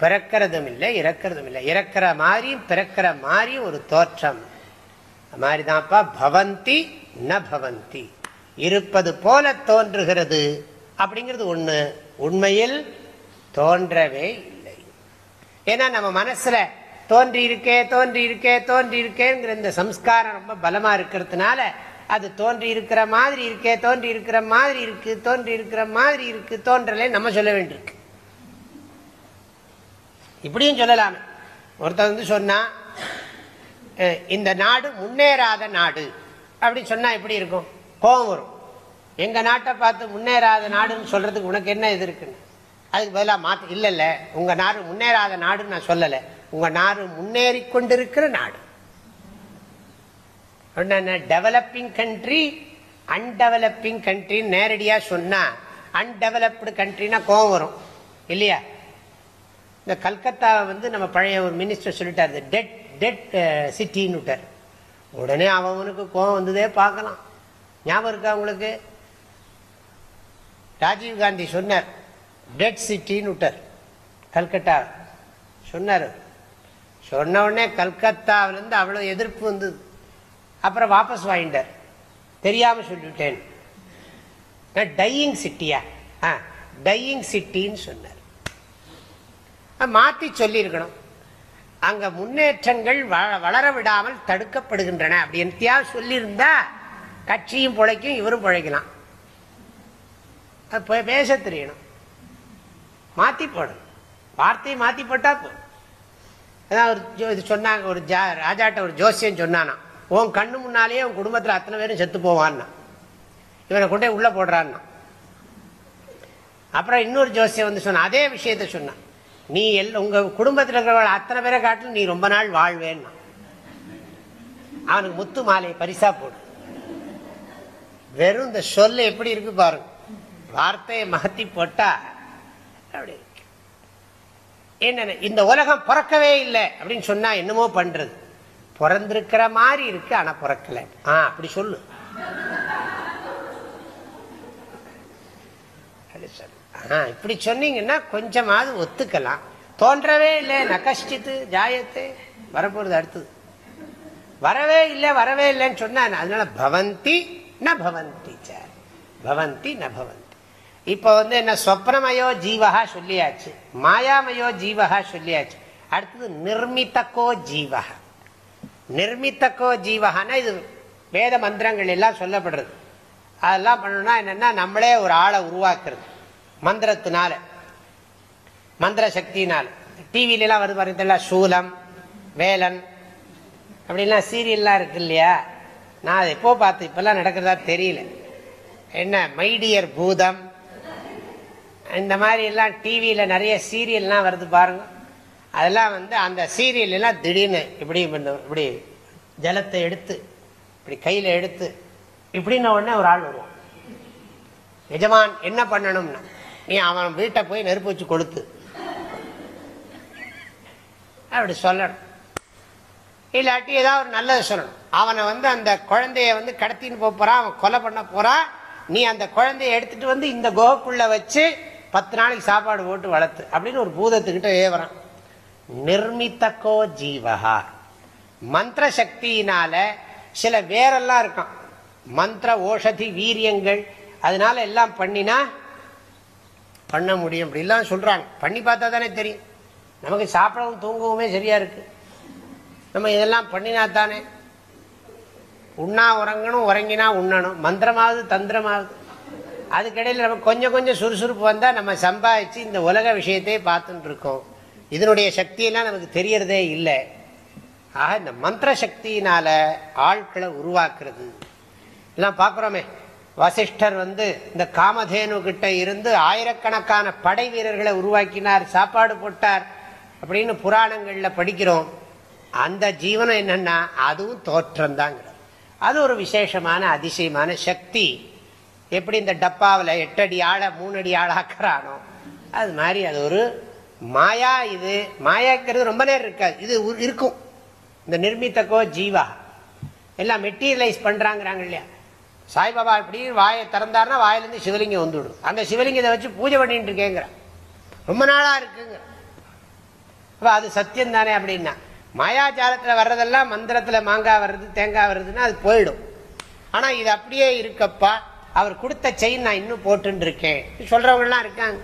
பிறக்கிறதும் இல்லை இறக்கிறதும் இல்லை இறக்கிற மாதிரியும் பிறக்கிற மாதிரியும் ஒரு தோற்றம். மாதிரிதான்ப்பா பவந்தி ந பவந்தி. இருப்பது போல தோன்றுகிறது. அப்படிங்கிறது ஒண்ணு. உண்மையில் தோன்றவே இல்லை. ஏன்னா நம்ம மனசுல தோன்றி இருக்கே தோன்றி இருக்கே தோன்றி இருக்கேங்கிற இந்த சம்ஸ்காரம் ரொம்ப பலமா இருக்கிறதுனால அது தோன்றி இருக்கிற மாதிரி இருக்கே தோன்றி இருக்கிற மாதிரி இருக்கு தோன்றி இருக்கிற மாதிரி இருக்கு தோன்றலே நம்ம சொல்ல வேண்டியிருக்கு. இப்படியும் சொல்லலாமே. ஒருத்தர் வந்து சொன்னா இந்த நாடு முன்னேறாத நாடு. அப்படின்னு சொன்னா எப்படி இருக்கும்? கோபம் வரும். எங்க நாட்டை பார்த்து முன்னேறாத நாடுன்னு சொல்றதுக்கு உனக்கு என்ன இது இருக்குன்னு? அதுக்கு பதிலாக மாற்ற இல்லை இல்லை உங்க நாடு முன்னேறாத நாடுன்னு நான் சொல்லலை. உங்க நாடு முன்னேறி கொண்டிருக்கிற நாடு. டெவலப்பிங் கண்ட்ரி அன்டெவலப்பிங் கண்ட்ரின்னு நேரடியாக சொன்னால் அன்டெவலப்டு கண்ட்ரினா கோவம் வரும். இல்லையா? இந்த கல்கத்தாவை வந்து நம்ம பழைய ஒரு மினிஸ்டர் சொல்லிட்டாரு டெட் டெட் சிட்டின்னு விட்டார். உடனே அவனுக்கு கோவம் வந்ததே பார்க்கலாம். ஞாபகம் இருக்கா உங்களுக்கு? ராஜீவ் காந்தி சொன்னார் டெட் சிட்டின்னு விட்டார் கல்கட்டா சொன்னார். சொன்ன உடனே கல்கத்தாவிலேருந்து அவ்வளோ எதிர்ப்பு வந்தது. அப்புறம் வாபஸ் வாங்கிட்டார். தெரியாமல் சொல்லிவிட்டேன் டையிங் சிட்டியா ஆ டையிங் சிட்டின்னு சொன்னார். மாற்றி சொல்லியிருக்கணும். அங்க முன்னேற்றங்கள் வளர விடாமல் தடுக்கப்படுகின்றன அப்படி சொல்லியிருந்தா கட்சியும் பிழைக்கும் இவரும் பிழைக்கலாம். பேச தெரியணும். மாத்தி போடணும். வார்த்தையை மாத்தி போட்டா போதும் இது சொன்னாங்க ஒரு ஜா ராஜாட்ட ஒரு ஜோசியம் சொன்னானா உன் கண்ணு முன்னாலேயே உன் குடும்பத்தில் அத்தனை பேரும் செத்து போவான்னா இவனை கொண்டே உள்ள போடுறான்னா. அப்புறம் இன்னொரு ஜோசியம் வந்து சொன்ன அதே விஷயத்த சொன்னான் நீ எல் உங்க குடும்பத்தில் இருக்கிறவங்க அத்தனை பேரை காட்டிலும் நீ ரொம்ப நாள் வாழ்வேன்னா. அவனுக்கு முத்து மாலையை பரிசா போடு. வெறும் இந்த சொல்ல எப்படி இருக்கு பாருங்க வார்த்தையை மகத்தி போட்டா அப்படி என்ன இந்த உலகம் பிறக்கவே இல்லை அப்படின்னு சொன்னா என்னமோ பண்றது. பிறந்திருக்கிற மாதிரி இருக்கு ஆனா பிறக்கல. ஆ அப்படி சொல்லு. இப்படி சொன்னீங்கன்னா கொஞ்சமாவது ஒத்துக்கலாம். தோன்றவே இல்லை நகஷ்டித்து ஜாயத்து. வரப்போறது அடுத்தது. வரவே இல்லை வரவே இல்லைன்னு சொன்னா அதனால பவந்தி ந பவந்தி பவந்தி ந பவந்தி. இப்போ வந்து என்ன? சொப்னமயோ ஜீவகா சொல்லியாச்சு. மாயாமயோ ஜீவகா சொல்லியாச்சு. அடுத்தது நிர்மித்தக்கோ ஜீவக நிர்மித்தக்கோ ஜீவகானா இது வேத மந்திரங்கள் எல்லாம் சொல்லப்படுறது. அதெல்லாம் பண்ணணும்னா என்னென்னா நம்மளே ஒரு ஆளை உருவாக்குறது. மந்திரத்தினால மந்திர சக்தினால் டிவிலலாம் வருது பாருங்கல்ல சூலம் வேலன் அப்படின்லாம் சீரியல்லாம் இருக்கு இல்லையா? நான் அதை எப்போ பார்த்து இப்போல்லாம் நடக்கிறதா தெரியல. என்ன மைடியர் பூதம் இந்த மாதிரி எல்லாம் டிவியில் நிறைய சீரியல்லாம் வருது பாருங்க. அதெல்லாம் வந்து அந்த சீரியல்லாம் திடீர்னு இப்படி இப்படி ஜலத்தை எடுத்து இப்படி கையில் எடுத்து இப்படின்ன உடனே ஒரு ஆள் வருவோம் எஜமான் என்ன பண்ணணும்னா நீ அவன் வீட்டை போய் நெருப்பு வச்சு கொடுத்து. அப்படி சொல்லணும். இல்லாட்டி ஏதாவது ஒரு நல்லது சொல்லணும். அவனை வந்து அந்த குழந்தைய வந்து கடத்தின்னு போறான் அவன் கொலை பண்ண போறான் நீ அந்த குழந்தைய எடுத்துட்டு வந்து இந்த குகைக்குள்ள வச்சு பத்து நாளைக்கு சாப்பாடு போட்டு வளர்த்து. அப்படின்னு ஒரு பூதத்துக்கிட்ட ஏவறான் நிர்மித்தக்கோ ஜீவகா மந்திர சக்தியினால சில வேரெல்லாம் இருக்கான். மந்திர ஓஷதி வீரியங்கள். அதனால எல்லாம் பண்ணினா பண்ண முடியும். அப்படிலாம் சொல்கிறாங்க பண்ணி பார்த்தா தானே தெரியும். நமக்கு சாப்பிடவும் தூங்கவுமே சரியாக இருக்குது நம்ம இதெல்லாம் பண்ணினா தானே. உண்ணா உறங்கணும் உறங்கினா உண்ணணும். மந்திரமாவது தந்திரமாவது. அதுக்கிடையில் நம்ம கொஞ்சம் கொஞ்சம் சுறுசுறுப்பு வந்தால் நம்ம சம்பாதிச்சு இந்த உலக விஷயத்தையே பார்த்துட்டு இருக்கோம். இதனுடைய சக்தியெல்லாம் நமக்கு தெரியறதே இல்லை. ஆக இந்த மந்திர சக்தியினால ஆட்களை உருவாக்குறது. எல்லாம் பார்க்குறோமே. வசிஷ்டர் வந்து இந்த காமதேனு கிட்ட இருந்து ஆயிரக்கணக்கான படை வீரர்களை உருவாக்கினார் சாப்பாடு போட்டார் அப்படின்னு புராணங்களில் படிக்கிறோம். அந்த ஜீவனம் என்னன்னா அதுவும் தோற்றம் தாங்க அது ஒரு விசேஷமான அதிசயமான சக்தி. எப்படி இந்த டப்பாவில் எட்டு அடி மூணு அடி ஆளாக்குறானோ அது மாதிரி அது ஒரு மாயா இது. மாயாக்கிறது ரொம்ப நேரம் இருக்காது. இது இருக்கும். இந்த நிர்மித்தக்கோ ஜீவா. எல்லாம் மெட்டீரியலைஸ் பண்ணுறாங்கிறாங்க இல்லையா? சாய்பாபா இப்படி வாயை திறந்தாருன்னா வாயிலிருந்து சிவலிங்கம் வந்துவிடும். அந்த சிவலிங்கத்தை வச்சு பூஜை பண்ணிட்டு இருக்கேங்கிற. ரொம்ப நாளா இருக்குங்கிற. அது சத்தியம் தானே அப்படின்னா. மாயாச்சாரத்தில் வர்றதெல்லாம் மந்திரத்தில் மாங்காய் வர்றது தேங்காய் வர்றதுன்னா அது போயிடும். ஆனால் இது அப்படியே இருக்கப்பா அவர் கொடுத்த செயின் நான் இன்னும் போட்டு இருக்கேன் இருக்காங்க.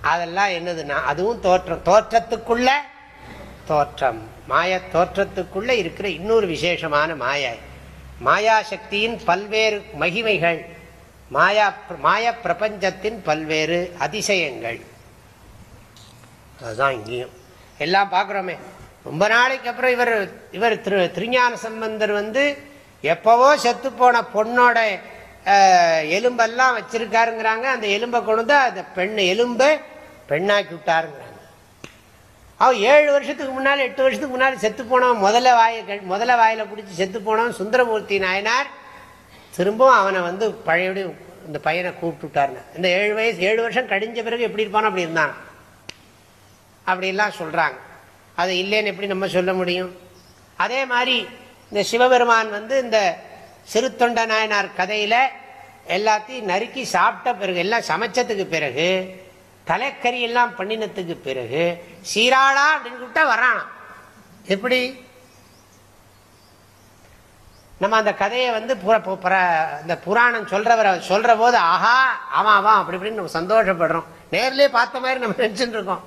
அதெல்லாம் என்னதுன்னா அதுவும் தோற்றம். தோற்றத்துக்குள்ள தோற்றம். மாய தோற்றத்துக்குள்ள இருக்கிற இன்னொரு விசேஷமான மாயா. மாயா சக்தியின் பல்வேறு மகிமைகள் மாயா மாய பிரபஞ்சத்தின் பல்வேறு அதிசயங்கள். அதுதான் இங்கேயும். எல்லாம் பார்க்குறோமே. ரொம்ப நாளைக்கு அப்புறம் இவர் இவர் திரு திருஞான சம்பந்தர் வந்து எப்போவோ செத்து போன பொண்ணோட எலும்பெல்லாம் வச்சிருக்காருங்கிறாங்க. அந்த எலும்பை கொண்டு அந்த பெண் எலும்பை பெண்ணாக்கி விட்டாருங்க. அவன் ஏழு வருஷத்துக்கு முன்னால் எட்டு வருஷத்துக்கு முன்னால் செத்து போனவன் முதல்ல வாய முதல்ல வாயில் பிடிச்சி செத்து போனவன் சுந்தரமூர்த்தி நாயனார். திரும்பவும் அவனை வந்து பழையபடி இந்த பையனை கூப்பிட்டு இந்த ஏழு வயசு ஏழு வருஷம் கடிஞ்ச பிறகு எப்படி இருப்பானோ அப்படி இருந்தான். அப்படிலாம் சொல்கிறாங்க அது இல்லைன்னு எப்படி நம்ம சொல்ல முடியும்? அதே மாதிரி இந்த சிவபெருமான் வந்து இந்த சிறுத்தொண்ட நாயனார் கதையில் எல்லாத்தையும் நறுக்கி சாப்பிட்ட பிறகு எல்லாம் சமைச்சதுக்கு பிறகு தலைக்கறி எல்லாம் பண்ணினத்துக்கு பிறகு சீராளா அப்படின்னு கூப்பிட்டா வரான்? எப்படி? நம்ம அந்த கதையை வந்து இந்த புராணம் சொல்றவரை சொல்ற போது ஆஹா ஆமா ஆமா அப்படி இப்படின்னு நம்ம சந்தோஷப்படுறோம். நேர்லயே பார்த்த மாதிரி நம்ம நினைச்சுட்டு இருக்கோம்.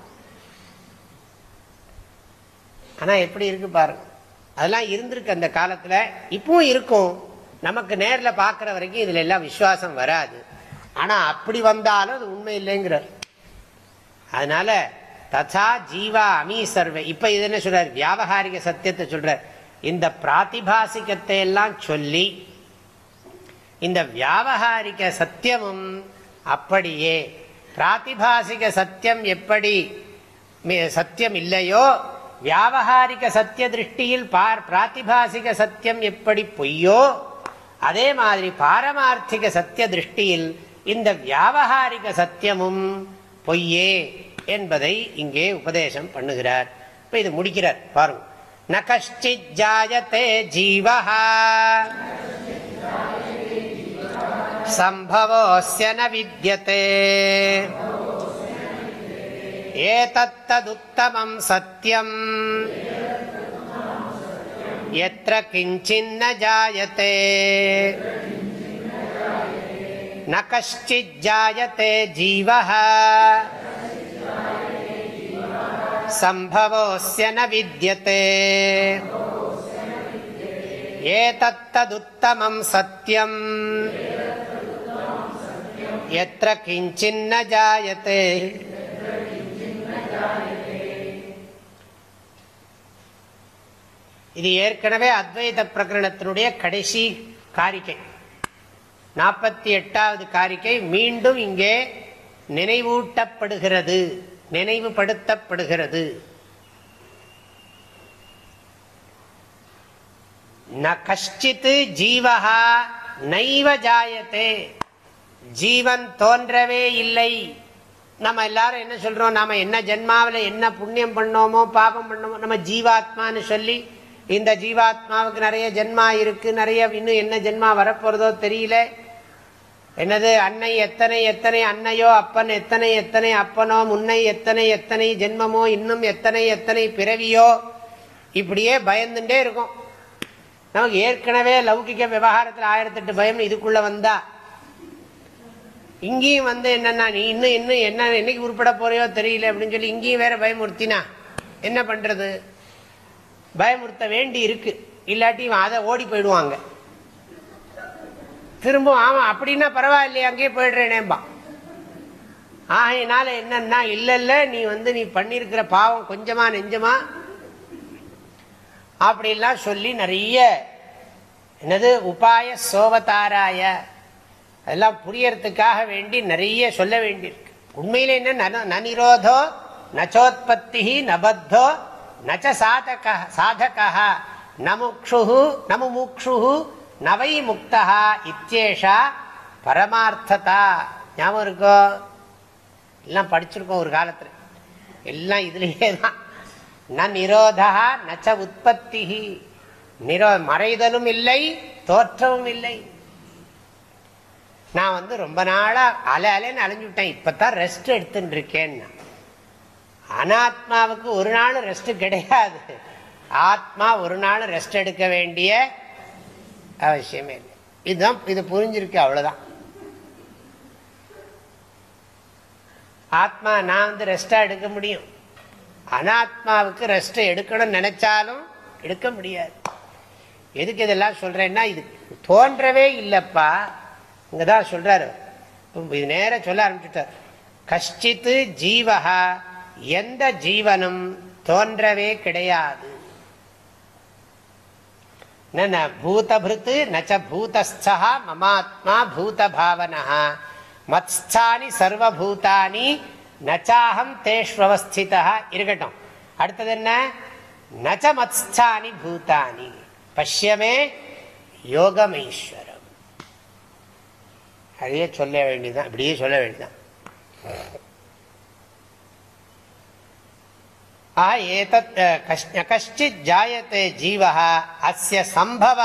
ஆனா எப்படி இருக்கு பாருங்க அதெல்லாம் இருந்திருக்கு அந்த காலத்துல. இப்பவும் இருக்கும். நமக்கு நேரில் பார்க்குற வரைக்கும் இதுல எல்லாம் விசுவாசம் வராது. ஆனா அப்படி வந்தாலும் அது உண்மை இல்லைங்கிறார். அதனால ததா ஜீவா அமீ சர்வே. இப்ப இது என்ன சொல்றார்? வியாபகாரிக சத்தியத்தை சொல்றார். இந்த பிராத்திபாசிகத்தை எல்லாம் சொல்லி இந்த வியாபகாரிக சத்தியமும் அப்படியே பிராத்திபாசிக சத்தியம் எப்படி சத்தியம் இல்லையோ வியாபகாரிக சத்திய திருஷ்டியில் பார் பிராத்திபாசிக சத்தியம் எப்படி பொய்யோ அதே மாதிரி பாரமார்த்திக சத்திய திருஷ்டியில் இந்த வியாபகாரிக சத்தியமும் பொய்யே என்பதை இங்கே உபதேசம் பண்ணுகிறார். இப்போ இது முடிக்கிறார். பாருங்க. ந கஷ்டித் ஜாயத்தே ஜீவா சம்பவோஸ்ய ந வித்யதே. ஏதத்ததுத்தமம் சத்யம். எத்திர கிஞ்சின்ன ஜாயத்தே न कश्चिज्जायते जीवः सम्भवोऽस्य न विद्यते एतत्तदुत्तमं सत्यम् यत्र किञ्चिन्न जायते இது ஏற்கனவே அத்வைத பிரகரணத்தினுடைய கடைசி காரிக்கை நாற்பத்தி எட்டாவது காரிக்கை மீண்டும் இங்கே நினைவூட்டப்படுகிறது நினைவுபடுத்தப்படுகிறது. ந கஷ்டித்து ஜீவகா நைவ ஜாயத்தே ஜீவன் தோன்றவே இல்லை. நம்ம எல்லாரும் என்ன சொல்றோம்? நாம என்ன ஜென்மாவில் என்ன புண்ணியம் பண்ணோமோ பாபம் பண்ணோமோ நம்ம ஜீவாத்மான்னு சொல்லி இந்த ஜீவாத்மாவுக்கு நிறைய ஜென்மா இருக்கு நிறைய இன்னும் என்ன ஜென்மா வரப்போறதோ தெரியல. என்னது அன்னை எத்தனை எத்தனை அன்னையோ அப்பன் எத்தனை எத்தனை அப்பனோ முன்னை எத்தனை எத்தனை ஜென்மமோ இன்னும் எத்தனை எத்தனை பிறவியோ? இப்படியே பயந்துட்டே இருக்கும். நமக்கு ஏற்கனவே லௌகிக விவகாரத்தில் ஆயிரத்தெட்டு பயம் இதுக்குள்ள வந்தா. இங்கேயும் வந்து என்னன்னா நீ இன்னும் இன்னும் என்ன என்னைக்கு உருப்பட போறையோ தெரியல அப்படின்னு சொல்லி இங்கேயும் வேற பயமுறுத்தினா என்ன பண்றது? பயமுறுத்த வேண்டி இருக்கு. இல்லாட்டி அதை ஓடி போயிடுவாங்க. திரும்ப ஆமா அப்படின்னா பரவாயில்லையே அங்கேயே போயிடுறேனேம்பா. ஆகையினால என்னன்னா இல்ல இல்ல நீ வந்து நீ பண்ணிருக்கிற பாவம் கொஞ்சமா நெஞ்சமா அப்படிலாம் சொல்லி நிறைய என்னது உபாய சோவதாராய அதெல்லாம் புரியறதுக்காக வேண்டி நிறைய சொல்ல வேண்டியிருக்கு. உண்மையில என்ன நனிரோதோ நச்சோத்பத்தி நபத்தோ நச்ச சாதக சாதகா நமுக்ஷு நமுமுக்ஷு நவை முக்தா இத்தேஷா பரமார்த்ததா. ஞாபகம் இருக்கோ? எல்லாம் படிச்சிருக்கோம் ஒரு காலத்தில். எல்லாம் இதுலேயே தான். ந நிரோதா நச்ச உற்பத்தி நிரோ மறைதலும் இல்லை தோற்றமும் இல்லை. நான் வந்து ரொம்ப நாளாக அலை அலைன்னு அலைஞ்சு விட்டேன் இப்பதான் ரெஸ்ட் எடுத்துட்டு இருக்கேன்னா அனாத்மாவுக்கு ஒரு நாள் ரெஸ்ட் கிடையாது. ஆத்மா ஒரு நாள் ரெஸ்ட் எடுக்க வேண்டிய அவசியமே இல்லை. இதுதான் இது புரிஞ்சிருக்கு அவ்வளவுதான். ஆத்மா நான் வந்து ரெஸ்டா எடுக்க முடியும். அனாத்மாவுக்கு ரெஸ்ட் எடுக்கணும்னு நினைச்சாலும் எடுக்க முடியாது. எதுக்கு இதெல்லாம் சொல்றேன்னா இது தோன்றவே இல்லப்பா. இங்கதான் சொல்றாரு. இது நேர சொல்ல ஆரம்பிச்சுட்டார். கஷ்டித்து ஜீவகா எந்த ஜீவனும் தோன்றவே கிடையாது. பூதபிருத்து நச்ச பூதஸ்தா மமாத்மா பூதபாவனா மத்ஸ்தானி சர்வபூதானி நச்சாஹம் தேஷ்வஸ்திதா இருக்கட்டும் அடுத்தது என்ன நச்ச மத்ஸ்தானி பூதானி பஷ்யமே யோகமீஸ்வரம் அதையே சொல்ல வேண்டியதுதான் இப்படியே சொல்ல வேண்டியதுதான் கஷ்டித் ஜாயத்தை ஜீவா அஸ்ய சம்பவ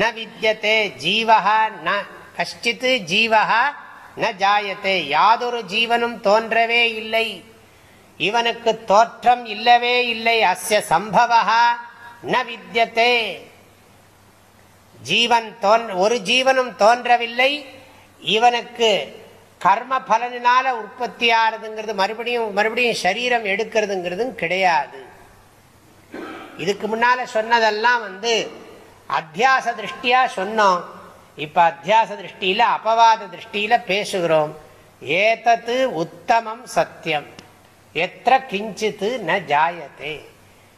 ந வித்தியதே ஜீவா ந கஷ்டித் ஜீவா ந ஜாயத்தே யாதொரு ஜீவனும் தோன்றவே இல்லை। இவனுக்கு தோற்றம் இல்லவே இல்லை। அஸ்ய சம்பவா ந வித்தியதே ஜீவன் தோன் ஒரு ஜீவனும் தோன்றவில்லை। இவனுக்கு கர்ம பலனினால உற்பத்தி ஆறுதுங்கிறது மறுபடியும் மறுபடியும் சரீரம் எடுக்கிறதுங்கிறதும் கிடையாது. இதுக்கு முன்னால சொன்னதெல்லாம் வந்து அத்தியாச திருஷ்டியா சொன்னோம். இப்ப அத்தியாச திருஷ்டியில அபவாத திருஷ்டியில பேசுகிறோம். ஏதத்து உத்தமம் சத்தியம். எத்த கிஞ்சித்து ந ஜாயத்தே.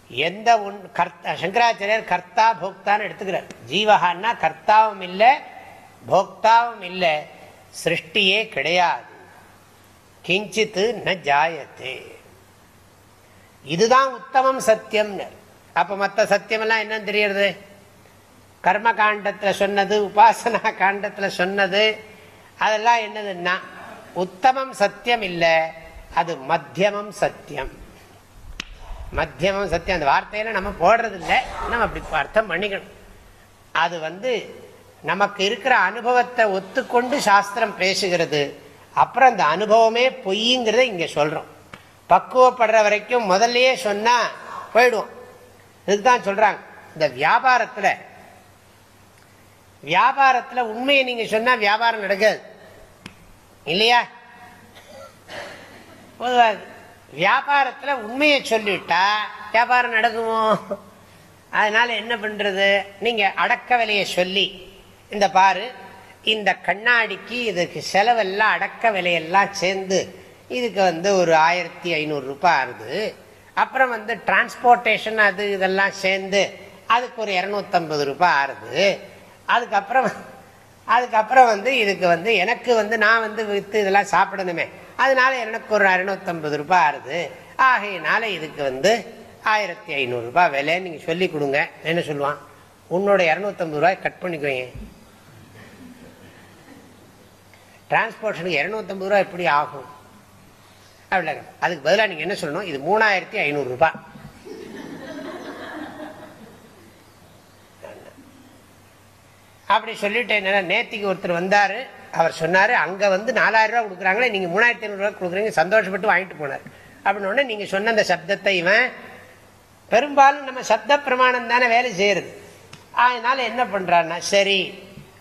எந்த உன் கர்த்தா சங்கராச்சாரியர் கர்த்தா போக்தான்னு எடுத்துக்கிறார். ஜீவகான்னா கர்த்தாவும் இல்லை போக்தாவும் இல்லை. சிருஷ்டியே கிடையாது. கிஞ்சித்து ந ஜாயத்தே. இதுதான் உத்தமம் சத்தியம் அப்ப மற்ற சத்தியம் எல்லாம் என்னன்னு தெரியறது? கர்ம காண்டத்துல சொன்னது உபாசனா காண்டத்துல சொன்னது அதெல்லாம் என்னதுன்னா உத்தமம் சத்தியம் இல்லை அது மத்தியமம் சத்தியம். மத்தியமம் சத்தியம் அந்த வார்த்தையில நம்ம போடுறது இல்லை நம்ம அப்படி அர்த்தம் பண்ணிக்கணும். அது வந்து நமக்கு இருக்கிற அனுபவத்தை ஒத்துக்கொண்டு சாஸ்திரம் பேசுகிறது. அப்புறம் அந்த அனுபவமே பொய்ங்கிறத இங்க சொல்றோம். பக்குவப்படுற வரைக்கும் முதல்லயே சொன்னா போயிடுவோம். இதுதான் சொல்றாங்க. இந்த வியாபாரத்துல வியாபாரத்துல உண்மையை நீங்க சொன்னா வியாபாரம் நடக்காது. இல்லையா? பொதுவாக வியாபாரத்தில் உண்மையை சொல்லிட்டா வியாபாரம் நடக்குமோ? அதனால என்ன பண்றது? நீங்க அடக்க விலையை சொல்லி இந்த பாரு இந்த கண்ணாடிக்கு இதுக்கு செலவெல்லாம் அடக்க விலையெல்லாம் சேர்ந்து இதுக்கு வந்து ஒரு ஆயிரத்தி ஐநூறுரூபா ஆகுது அப்புறம் வந்து டிரான்ஸ்போர்ட்டேஷன் அது இதெல்லாம் சேர்ந்து அதுக்கு ஒரு இரநூத்தம்பது ரூபாய் ஆறுது. அதுக்கப்புறம் அதுக்கப்புறம் வந்து இதுக்கு வந்து எனக்கு வந்து நான் வந்து விற்று இதெல்லாம் சாப்பிடணுமே. அதனால எனக்கு ஒரு இரநூத்தம்பது ரூபாய் ஆறுது. ஆகையினால இதுக்கு வந்து ஆயிரத்தி ஐநூறுரூபா விலைன்னு விலை நீங்கள் சொல்லி கொடுங்க. என்ன சொல்லுவான்? உன்னோட இரநூத்தம்பது ரூபாய் கட் பண்ணிக்குவீங்க டிரான்ஸ்போர்ட்டனுக்கு இரநூத்தம்பது ரூபா எப்படி ஆகும்? அப்படி அதுக்கு பதிலாக நீங்கள் என்ன சொல்லணும்? இது மூணாயிரத்தி ஐநூறுரூபா அப்படி சொல்லிட்டு என்னன்னா நேத்திக்கு ஒருத்தர் வந்தார். அவர் சொன்னார் அங்கே வந்து நாலாயிரம் ரூபா கொடுக்குறாங்களே நீங்கள் மூணாயிரத்தி ஐநூறுரூவா கொடுக்குறீங்க சந்தோஷப்பட்டு வாங்கிட்டு போனார். அப்படின்னு நீங்கள் சொன்ன அந்த சப்தத்தை இவன் பெரும்பாலும் நம்ம சப்த பிரமாணம் தானே வேலை செய்யறது. அதனால என்ன பண்ணுறான்னா சரி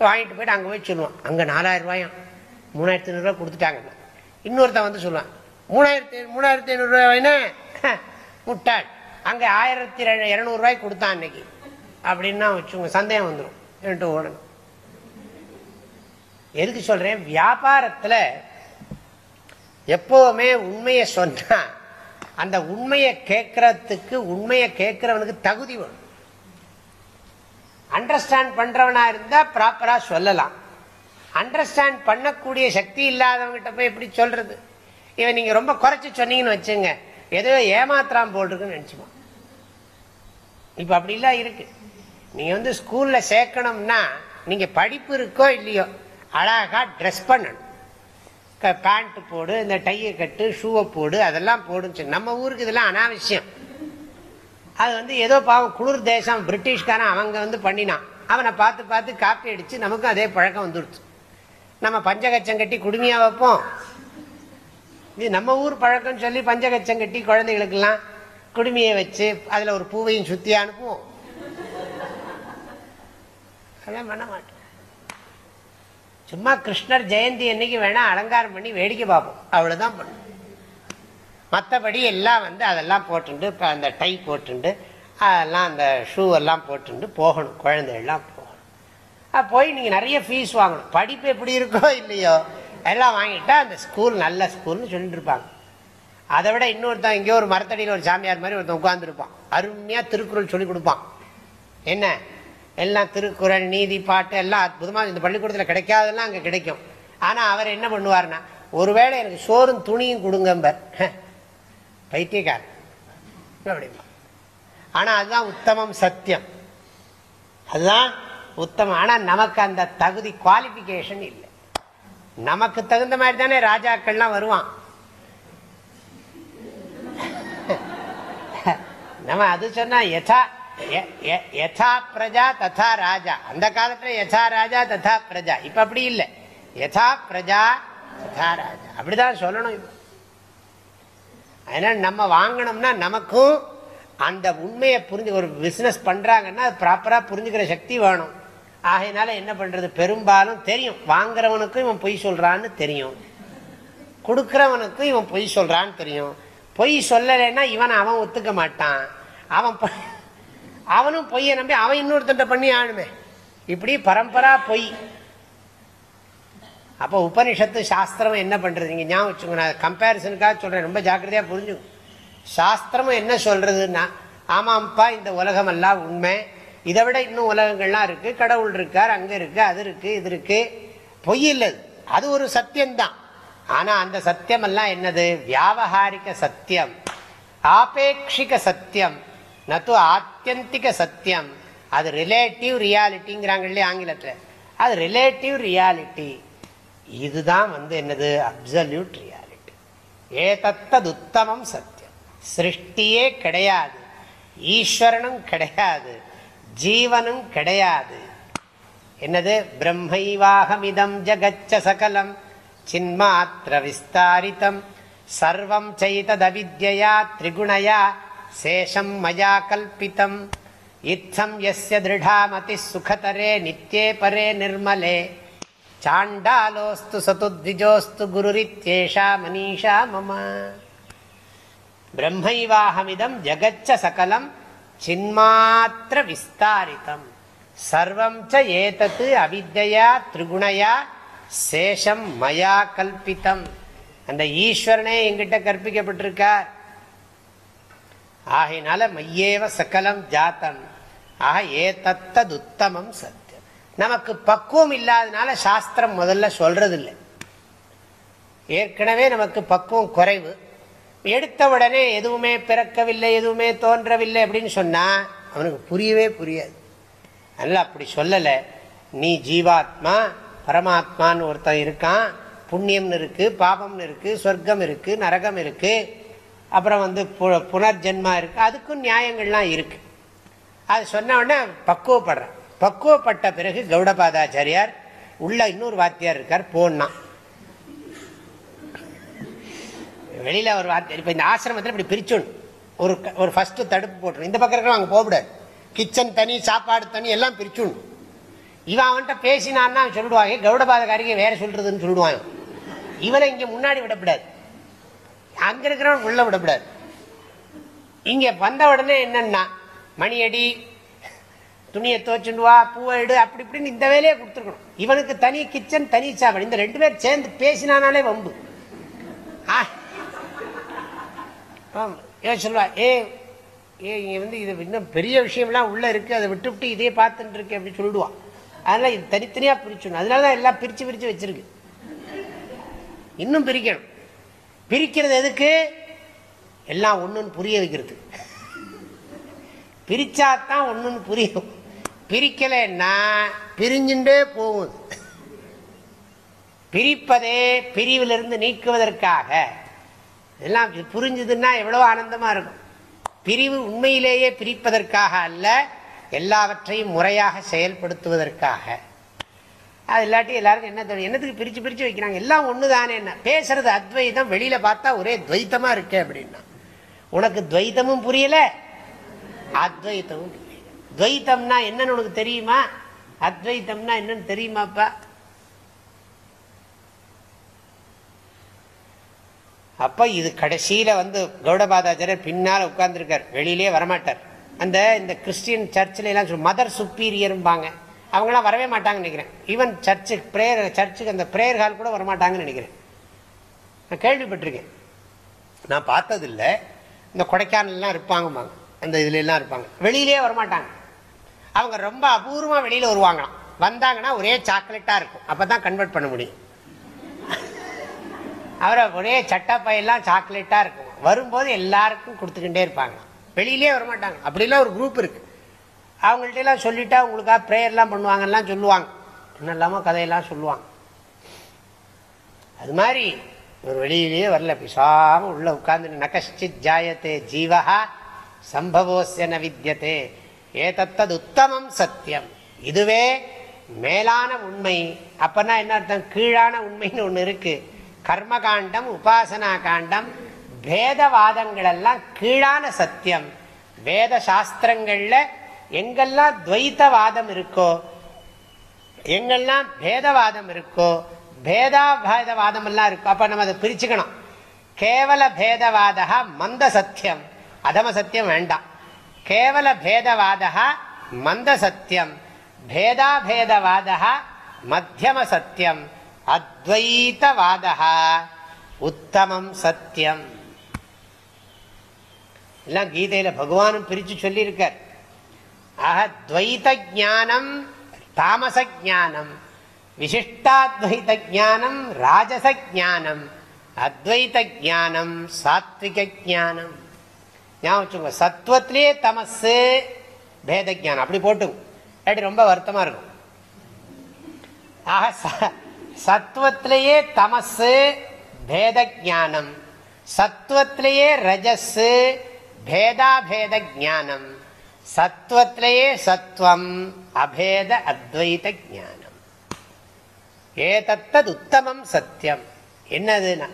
வாங்கிட்டு போயிட்டு அங்கே போய் சொல்லுவான். அங்கே நாலாயிரம் ரூபாயும். மூணாயிரத்தி ஐநூறுரூவா கொடுத்துட்டாங்க. இன்னொருத்தன் வந்து சொல்லுவான் மூணாயிரத்தி மூணாயிரத்தி ஐநூறுரூவாய்னா முட்டாள். அங்கே ஆயிரத்தி இரநூறுவாய்க்கு கொடுத்தான் அன்னைக்கு. அப்படின்னா வச்சுங்க சந்தேகம் வந்துடும் என்கிட்ட ஓடணும் எதுக்கு சொல்றேன்? வியாபாரத்தில் எப்போவுமே உண்மையை சொன்னா அந்த உண்மையை கேட்கறதுக்கு உண்மையை கேட்கறவனுக்கு தகுதி வேணும். அண்டர்ஸ்டாண்ட் பண்றவனா இருந்தா ப்ராப்பரா சொல்லலாம். அண்டர்ஸ்டாண்ட் பண்ணக்கூடிய சக்தி இல்லாதவங்கிட்ட போய் எப்படி சொல்றது? இவன் நீங்க ரொம்ப குறைச்சி சொன்னீங்கன்னு வச்சுங்க. ஏதோ ஏமாத்திராம் போட்டிருக்குன்னு நினச்சிப்பான் இப்ப அப்படிலாம் இருக்கு. நீங்க வந்து ஸ்கூல்ல சேர்க்கணும்னா நீங்க படிப்பு இருக்கோ இல்லையோ அழகா ட்ரெஸ் பண்ணணும். பேண்ட் போடு இந்த டையை கட்டு ஷூவை போடு அதெல்லாம் போடுன்னு நம்ம ஊருக்கு இதெல்லாம் அனாவசியம். அது வந்து ஏதோ பாவம் குளிர் தேசம் பிரிட்டிஷ்காரன் அவங்க வந்து பண்ணினான். அவனை பார்த்து பார்த்து காப்பி அடித்து நமக்கும் அதே பழக்கம் வந்துடுச்சு. நம்ம பஞ்சகச்சம் கட்டி குடுமையாக வைப்போம். இது நம்ம ஊர் பழக்கம் சொல்லி பஞ்சகச்சம் கட்டி குழந்தைகளுக்கெல்லாம் குடுமையை வச்சு அதில் ஒரு பூவையும் சுற்றி அனுப்புவோம். அதெல்லாம் பண்ண மாட்டோம் சும்மா கிருஷ்ணர் ஜெயந்தி அன்னைக்கு வேணா அலங்காரம் பண்ணி வேடிக்கை பார்ப்போம். அவ்வளோதான் பண்ணும். மற்றபடி எல்லாம் வந்து அதெல்லாம் போட்டுண்டு இப்போ அந்த டை போட்டுண்டு அதெல்லாம் அந்த ஷூ எல்லாம் போட்டுண்டு போகணும். குழந்தைகள்லாம் போகணும் போய் நீங்கள் நிறைய ஃபீஸ் வாங்கணும். படிப்பு எப்படி இருக்கோ இல்லையோ எல்லாம் வாங்கிட்டா அந்த ஸ்கூல் நல்ல ஸ்கூல்னு சொல்லிட்டு இருப்பாங்க. அதை விட இன்னொருத்தன் எங்கேயோ ஒரு மரத்தடியில் ஒரு சாமியார் மாதிரி ஒருத்தன் உட்காந்துருப்பான் அருமையாக திருக்குறள் சொல்லி கொடுப்பான். என்ன? எல்லாம் திருக்குறள் நீதி பாட்டு எல்லாம் அற்புதமாக இந்த பள்ளிக்கூடத்தில் கிடைக்காதெல்லாம் அங்கே கிடைக்கும். ஆனால் அவர் என்ன பண்ணுவார்னா ஒருவேளை எனக்கு சோறும் துணியும் கொடுங்கம்பர் பைத்தியக்கார் அப்படிமா ஆனால் அதுதான் உத்தமம் சத்தியம். அதுதான் உத்தமம். ஆனால் நமக்கு அந்த தகுதி குவாலிஃபிகேஷன் இல்லை. நமக்கு தகுந்த மாதிரி தானே ராஜாக்கள்லாம் வருவான். நம்ம அது சொன்னா யதா யதா பிரஜா ததா ராஜா. அந்த காலத்துல யதா ராஜா ததா பிரஜா. இப்ப அப்படி இல்லை. யதா பிரஜா ததா ராஜா. அப்படிதான் சொல்லணும் இப்போ. அதனால நம்ம வாங்கணும்னா நமக்கும் அந்த உண்மையை புரிஞ்சு ஒரு பிஸ்னஸ் பண்றாங்கன்னா ப்ராப்பரா புரிஞ்சுக்கிற சக்தி வேணும். ஆகையினால என்ன பண்றது? பெரும்பாலும் தெரியும். வாங்குறவனுக்கும் இவன் பொய் சொல்றான்னு தெரியும். கொடுக்குறவனுக்கும் இவன் பொய் சொல்றான்னு தெரியும். பொய் சொல்லலைன்னா இவன் அவன் ஒத்துக்க மாட்டான். அவன் அவனும் பொய்யை நம்பி அவன் இன்னொருத்தட்ட பண்ணி ஆணுமே இப்படி பரம்பரா பொய். அப்போ உபனிஷத்து சாஸ்திரம் என்ன பண்றது? நீங்க ஞாபகம் வச்சுங்க நான் கம்பேரிசனுக்காக சொல்றேன். ரொம்ப ஜாக்கிரதையா புரிஞ்சுங்க சாஸ்திரமும் என்ன சொல்றதுன்னா ஆமாம்ப்பா இந்த உலகம் எல்லாம் உண்மை. இதை விட இன்னும் உலகங்கள்லாம் இருக்கு. கடவுள் இருக்கார் அங்க இருக்கு அது இருக்கு இது இருக்கு. பொய் இல்லை அது ஒரு சத்தியம்தான். ஆனா அந்த சத்தியம் எல்லாம் என்னது? வியாபகாரிக சத்தியம் ஆபேட்சிக சத்தியம் நத்து ஆத்தியந்திக சத்தியம். அது ரிலேட்டிவ் ரியாலிட்டிங்கிறாங்க இல்லையா ஆங்கிலத்தில்? அது ரிலேட்டிவ் ரியாலிட்டி இதுதான் வந்து என்னது? அப்சல்யூட் ரியாலிட்டி ஏதத்தது உத்தமம் சத்தியம். சிருஷ்டியே கிடையாது. ஈஸ்வரனும் கிடையாது. ஜீவனும் கிடையாது. என்னது? பிரம்மைவாகமிதம் ஜகச்ச சகலம். சின்மாத்திர விஸ்தாரித்தம் சர்வம் செய்ததவித்யா திரிகுணயா சேஷம் மயா கல்பித்தம் இத்தம் எஸ்ய திருடாமதி சுகதரே நித்யே பரே நிர்மலே. சாண்டாலோஸ்து சதுத்விஜோஸ்து குருரித்யேஷா மனிஷா மம. பிரம்மைவாகமிதம் ஜகச்ச சகலம். சின்மாத்திர விஸ்தாரித்தம் சர்வம் ச ஏதத்து அவித்யா திரிகுணையா சேஷம் மயா கல்பித்தம் அந்த ஈஸ்வரனே எங்கிட்ட கற்பிக்கப்பட்டிருக்கார். ஆகையினால மையேவ சகலம் ஜாத்தம். ஆக ஏதத்ததுத்தமம் சத்தியம் நமக்கு பக்குவம் இல்லாதனால சாஸ்திரம் முதல்ல சொல்றதில்லை. ஏற்கனவே நமக்கு பக்குவம் குறைவு. எடுத்த உடனே எதுவுமே பிறக்கவில்லை எதுவுமே தோன்றவில்லை அப்படின்னு சொன்னால் அவனுக்கு புரியவே புரியாது. அதனால அப்படி சொல்லலை. நீ ஜீவாத்மா பரமாத்மான்னு ஒருத்தன் இருக்கான் புண்ணியம்னு இருக்குது பாபம்னு இருக்குது சொர்க்கம் இருக்குது நரகம் இருக்குது அப்புறம் வந்து பு புனர்ஜென்மா இருக்குது அதுக்கும் நியாயங்கள்லாம் இருக்குது அது சொன்ன உடனே பக்குவப்படுறேன். பக்குவப்பட்ட பிறகு கௌடபாதாச்சாரியார் உள்ள இன்னொரு வாத்தியார் இருக்கார் போனா வெளியில ஒரு வார்த்தை இப்ப இந்த ஆசிரமத்தில் இப்படி பிரிச்சுடணும். ஒரு ஒரு ஃபர்ஸ்ட் தடுப்பு போட்டுரும் இந்த பக்கம் இருக்கிற அங்கே போகக்கூடாது கிச்சன் தனி சாப்பாடு தனி எல்லாம் பிரிச்சுடணும். இவன் அவன்கிட்ட பேசினான்னா சொல்லிடுவாங்க கௌடபாதகாரிங்க வேற சொல்றதுன்னு சொல்லிடுவாங்க. இவனை இங்க முன்னாடி விடக்கூடாது. அங்க இருக்கிறவன் உள்ள விடக்கூடாது. இங்க வந்த உடனே என்னன்னா மணியடி துணியை துவச்சுண்டு வா பூவை எடு அப்படி இப்படின்னு இந்த வேலையை கொடுத்துருக்கணும். இவனுக்கு தனி கிச்சன் தனி சாப்பாடு. இந்த ரெண்டு பேர் சேர்ந்து பேசினானாலே வம்பு. ஆ சொல்லுவா ஏ ஏ இங்கே வந்து இது இன்னும் பெரிய விஷயம்லாம் உள்ள இருக்கு. அதை விட்டு விட்டு இதே பார்த்துட்டு இருக்கு அப்படின்னு சொல்லிடுவான் அதனால இது தனித்தனியா பிரிச்சுணும் அதனாலதான் எல்லாம் பிரிச்சு பிரிச்சு வச்சிருக்கு. இன்னும் பிரிக்கணும். பிரிக்கிறது எதுக்கு? எல்லாம் ஒண்ணுன்னு புரிய வைக்கிறது. பிரிச்சாதான் ஒண்ணுன்னு புரியும். பிரிக்கலைன்னா பிரிஞ்சுட்டே போகும். பிரிப்பதே பிரிவிலிருந்து நீக்குவதற்காக. இதெல்லாம் புரிஞ்சுதுன்னா எவ்வளவு ஆனந்தமா இருக்கும். பிரிவு உண்மையிலேயே பிரிப்பதற்காக அல்ல எல்லாவற்றையும் முறையாக செயல்படுத்துவதற்காக. அது இல்லாட்டி எல்லாருக்கும் என்ன என்னத்துக்கு பிரித்து பிரித்து வைக்கிறாங்க? எல்லாம் ஒண்ணுதானே என்ன பேசுறது அத்வைதம் வெளியில பார்த்தா ஒரே துவைத்தமா இருக்கு அப்படின்னா. உனக்கு துவைத்தமும் புரியல அத்வைத்தமும் புரியல. துவைத்தம்னா என்னன்னு உனக்கு தெரியுமா? அத்வைத்தம்னா என்னன்னு தெரியுமாப்பா? அப்ப இது கடைசியில வந்து கௌடபாதாச்சாரியர் பின்னால உட்கார்ந்துருக்கார். வெளியிலே வரமாட்டார். அந்த இந்த கிறிஸ்டியன் சர்ச்சில் எல்லாம் மதர் சுப்பீரியரும்பாங்க அவங்களாம் வரவே மாட்டாங்கன்னு நினைக்கிறேன். ஈவன் சர்ச்சு ப்ரேயர் சர்ச்சுக்கு அந்த ப்ரேயர் ஹால் கூட வரமாட்டாங்கன்னு நினைக்கிறேன். நான் கேள்விப்பட்டிருக்கேன். நான் பார்த்ததில்லை. இந்த கொடைக்கானல்லாம் இருப்பாங்கம்பாங்க. அந்த இதுல இருப்பாங்க. வெளியிலே வரமாட்டாங்க. அவங்க ரொம்ப அபூர்வமாக வெளியில் வருவாங்களாம். வந்தாங்கன்னா ஒரே சாக்லேட்டாக இருக்கும். அப்போ தான் கன்வெர்ட் பண்ண முடியும். அவரை ஒரே சட்டப்பையெல்லாம் சாக்லேட்டாக இருக்கும். வரும்போது எல்லாருக்கும் கொடுத்துக்கிட்டே இருப்பாங்க. வெளியிலே வரமாட்டாங்க. அப்படிலாம் ஒரு குரூப் இருக்குது அவங்கள்ட்ட எல்லாம் சொல்லிட்டா உங்களுக்காக ப்ரேயர்லாம் பண்ணுவாங்கலாம் சொல்லுவாங்க. இன்னும் இல்லாமல் கதையெல்லாம் சொல்லுவாங்க. அது மாதிரி ஒரு வெளியிலேயே வரல. பிசாம உள்ள உட்கார்ந்து நகஷ்டித் ஜாயத்தே ஜீவஹா சம்பவோசிய ந வித்தியதே ஏதத்தது உத்தமம் சத்தியம் இதுவே மேலான உண்மை. அப்பனா என்ன அர்த்தம்? கீழான உண்மைன்னு ஒன்று இருக்குது கர்மகாண்டம் உபாசனா காண்டம் பேதவாதங்கள் எல்லாம் கீழான சத்தியம். வேத சாஸ்திரங்கள்ல எங்கெல்லாம் துவைத்தவாதம் இருக்கோ எங்கெல்லாம் பேதவாதம் இருக்கோ பேதாபேதவாதம் எல்லாம் இருக்கும் அப்ப நம்ம அதை பிரிச்சுக்கணும். கேவல பேதவாதா மந்த சத்தியம். அதம சத்தியம் வேண்டாம். கேவல பேதவாதா மந்த சத்தியம். பேதாபேதவாதா மத்தியம சத்தியம். அத்வைத்தவாத உத்தமம் சத்தியம் எல்லாம் கீதையில பகவானும் பிரிச்சு சொல்லியிருக்கார். ஆக துவைத ஜானம் தாமச ஜானம் விசிஷ்டாத்வைத ஜானம் ராஜச ஜானம் அத்வைத ஜானம் சாத்விக ஜானம் ஞாபகம் சத்துவத்திலேயே தமசு பேத ஜானம் அப்படி போட்டு அப்படி ரொம்ப வருத்தமா இருக்கும். ஆக சத்துவத்திலேயே தமசு பேத ஜானம் சத்துவத்திலேயே ரஜஸ் பேதாபேத ஜானம் சத்துவத்திலேயே சத்துவம் அபேத அத்வைத ஜானம் ஏதத்தது உத்தமம் சத்தியம். என்னதுன்னா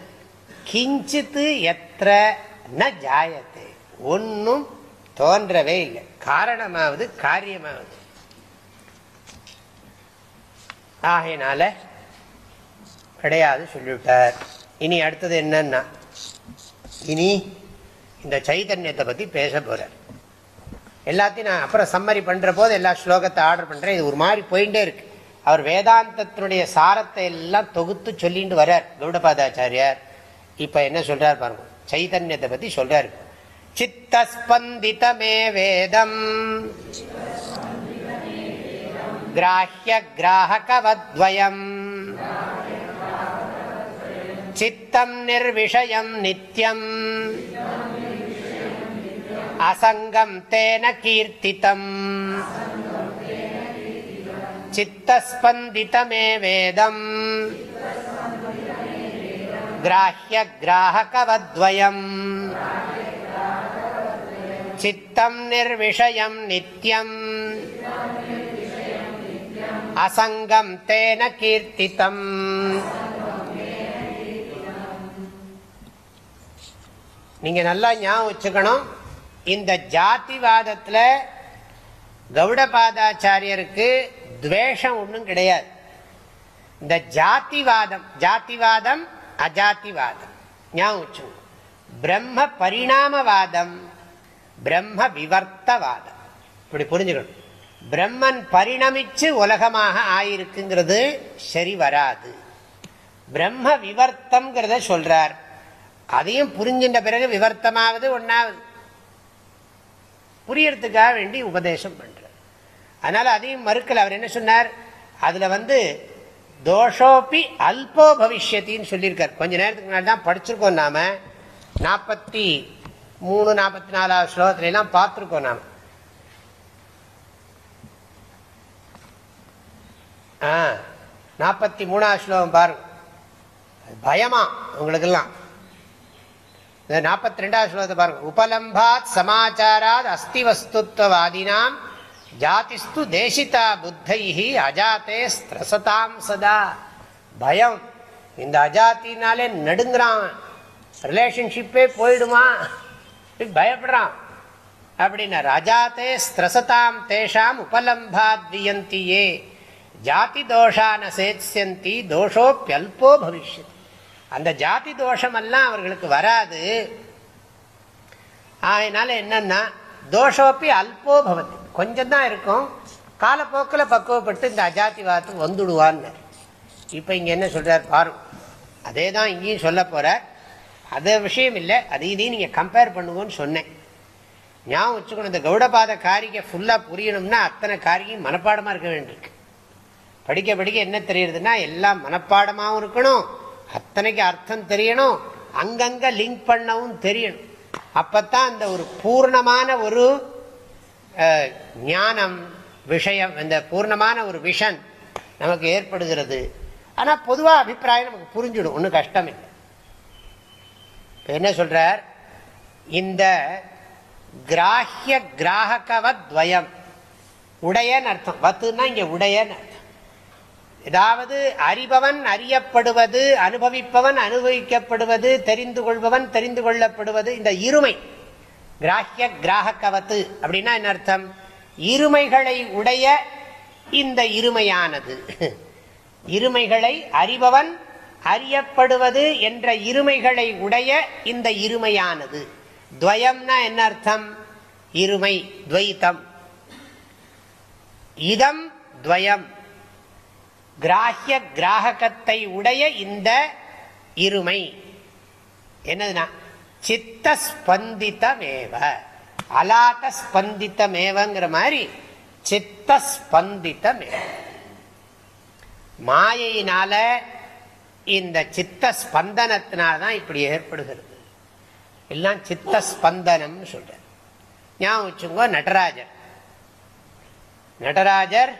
கிஞ்சித்து எத்த ந ஜாயத்து. ஒன்றும் தோன்றவே இல்லை. காரணமாவது காரியமாவது. ஆகையினால கிடையாது சொல்லிவிட்டார். இனி அடுத்தது என்னன்னா இனி இந்த சைதன்யத்தை பற்றி பேச போகிறார் எல்லாத்தையும் நான் அப்புறம் சம்மரி பண்ணுற போது எல்லா ஸ்லோகத்தை ஆர்டர் பண்ணுறேன் இது ஒரு மாதிரி போயிட்டே இருக்கு. அவர் வேதாந்தத்தினுடைய சாரத்தை எல்லாம் தொகுத்து சொல்லிட்டு வர்றார் கௌடபாதாச்சாரியார். இப்போ என்ன சொல்கிறார் பாருங்க. சைதன்யத்தை பற்றி சொல்கிறார் சித்தஸ்பந்திதமே வேதம். கிராஹ்ய கிராஹகவத்வயம். சித்தம் நிர்விஷயம் நித்யம். அசங்கம் தேன கீர்த்தித்தம் சித்தஸ்பந்திதமே வேதம். கிராஹ்ய கிராஹகவத்வயம். சித்தம் நிர்விஷயம் நித்யம். அசங்கம் தேன கீர்த்தித்தம் நீங்க நல்லா ஞாபகம் வச்சுக்கணும். இந்த ஜாதிவாதத்தில் கௌடபாதாச்சாரியருக்கு துவேஷம் ஒன்றும் கிடையாது. இந்த ஜாதிவாதம் ஜாதிவாதம் அஜாதிவாதம். ஞாபகம் வச்சுக்கணும் பிரம்ம பரிணாமவாதம் பிரம்ம விவர்த்தவாதம். இப்படி புரிஞ்சுக்கணும். பிரம்மன் பரிணமிச்சு உலகமாக ஆயிருக்குங்கிறது சரி வராது. பிரம்ம விவர்த்தம்ங்கிறத சொல்றார். அதையும் புரிஞ்சின்ற பிறகு விவர்த்தமாவது ஒன்றாவது புரியறதுக்காக வேண்டி உபதேசம் பண்ணுறார் அதனால் அதையும் மறுக்கல. அவர் என்ன சொன்னார்? அதில் வந்து தோஷோப்பி அல்போ பவிஷ்யத்தின்னு சொல்லியிருக்கார். கொஞ்ச நேரத்துக்கு முன்னாடி தான் படிச்சிருக்கோம் நாம. நாற்பத்தி மூணு நாற்பத்தி நாலாவது ஸ்லோகத்துலாம் பார்த்துருக்கோம் நாம். ஆ நாற்பத்தி மூணாவது ஸ்லோகம் பாருங்க. பயமா உங்களுக்கெல்லாம். நாற்பத்தி ரெண்டாவது ஸ்லோகத்தை பாருங்க. உபலம்பாத் சமாச்சாராத் அஸ்தி வஸ்துத்வாதினாம் ஜாதிஸ்து தேசிதா புத்தைஹி அஜாத்தே ஸ்திரசதாம் சதா. பயம். இந்த அஜாத்தினாலே நடுங்கிறான் ரிலேஷன்ஷிப்பே போயிடுமா? பயப்படுறான். அப்படின்னார். அஜாத்தே ஸ்திரசதாம் தேஷாம் உபலம்பாத் வியந்தியே. ஜாதி தோஷான சேத்யந்தி தோஷோப்பியல்போ பவிஷ்யத். அந்த ஜாதி தோஷமெல்லாம் அவர்களுக்கு வராது. அதனால என்னன்னா தோஷோப்பி அல்போ பவதி. கொஞ்சம் தான் இருக்கும். காலப்போக்கில் பக்குவப்பட்டு இந்த அஜாதிவாதத்துக்கு வந்துடுவான்னு. இப்போ இங்கே என்ன சொல்கிறார் பாருங்க அதே தான் இங்கேயும் சொல்ல போகிறார் அது விஷயம் இல்லை. அது இதையும் நீங்கள் கம்பேர் பண்ணுங்கன்னு சொன்னேன். ஞாபகம் வச்சுக்கணும் இந்த கௌடபாத காரிகை ஃபுல்லாக புரியணும்னா அத்தனை காரியம் மனப்பாடமாக இருக்க வேண்டியிருக்கு. படிக்க படிக்க என்ன தெரியுதுன்னா எல்லாம் மனப்பாடமாகவும் இருக்கணும். அத்தனைக்கு அர்த்தம் தெரியணும். அங்கங்க லிங்க் பண்ணவும் தெரியணும். அப்பத்தான் அந்த ஒரு பூர்ணமான ஒரு ஞானம் விஷயம் இந்த பூர்ணமான ஒரு விஷன் நமக்கு ஏற்படுகிறது. ஆனால் பொதுவாக அபிப்பிராயம் நமக்கு புரிஞ்சிடும். ஒன்றும் கஷ்டம் இல்லை. என்ன சொல்றார்? இந்த கிராஹ்ய கிராகவத்வயம் உடையன்னு அர்த்தம். வத்துன்னா இங்க உடையன்னு அர்த்தம். ஏதாவது அறிபவன் அறியப்படுவது அனுபவிப்பவன் அனுபவிக்கப்படுவது தெரிந்து கொள்பவன் தெரிந்து கொள்ளப்படுவது இந்த இருமை கிராஹ்ய கிராகக்கவத்து அப்படின்னா என்ன அர்த்தம்? இருமைகளை உடைய இந்த இருமையானது. இருமைகளை அறிபவன் அறியப்படுவது என்ற இருமைகளை உடைய இந்த இருமையானது. துவயம்னா என்ன அர்த்தம்? இருமை துவைத்தம். இதம் துவயம். கிராகிய கிராகத்தை உடைய இந்த இருமை. என்னதுன்னா சித்த ஸ்பந்திதமேவ அலாட்ட ஸ்பந்திதமேவங்கிற மாதிரி சித்த ஸ்பந்திதமேவ மாயையினால இந்த சித்த ஸ்பந்தனத்தினால்தான் இப்படி ஏற்படுகிறது. எல்லாம் சித்த ஸ்பந்தனம்னு சொல்ற ஞாபகம் வச்சுங்க நடராஜர். நடராஜர்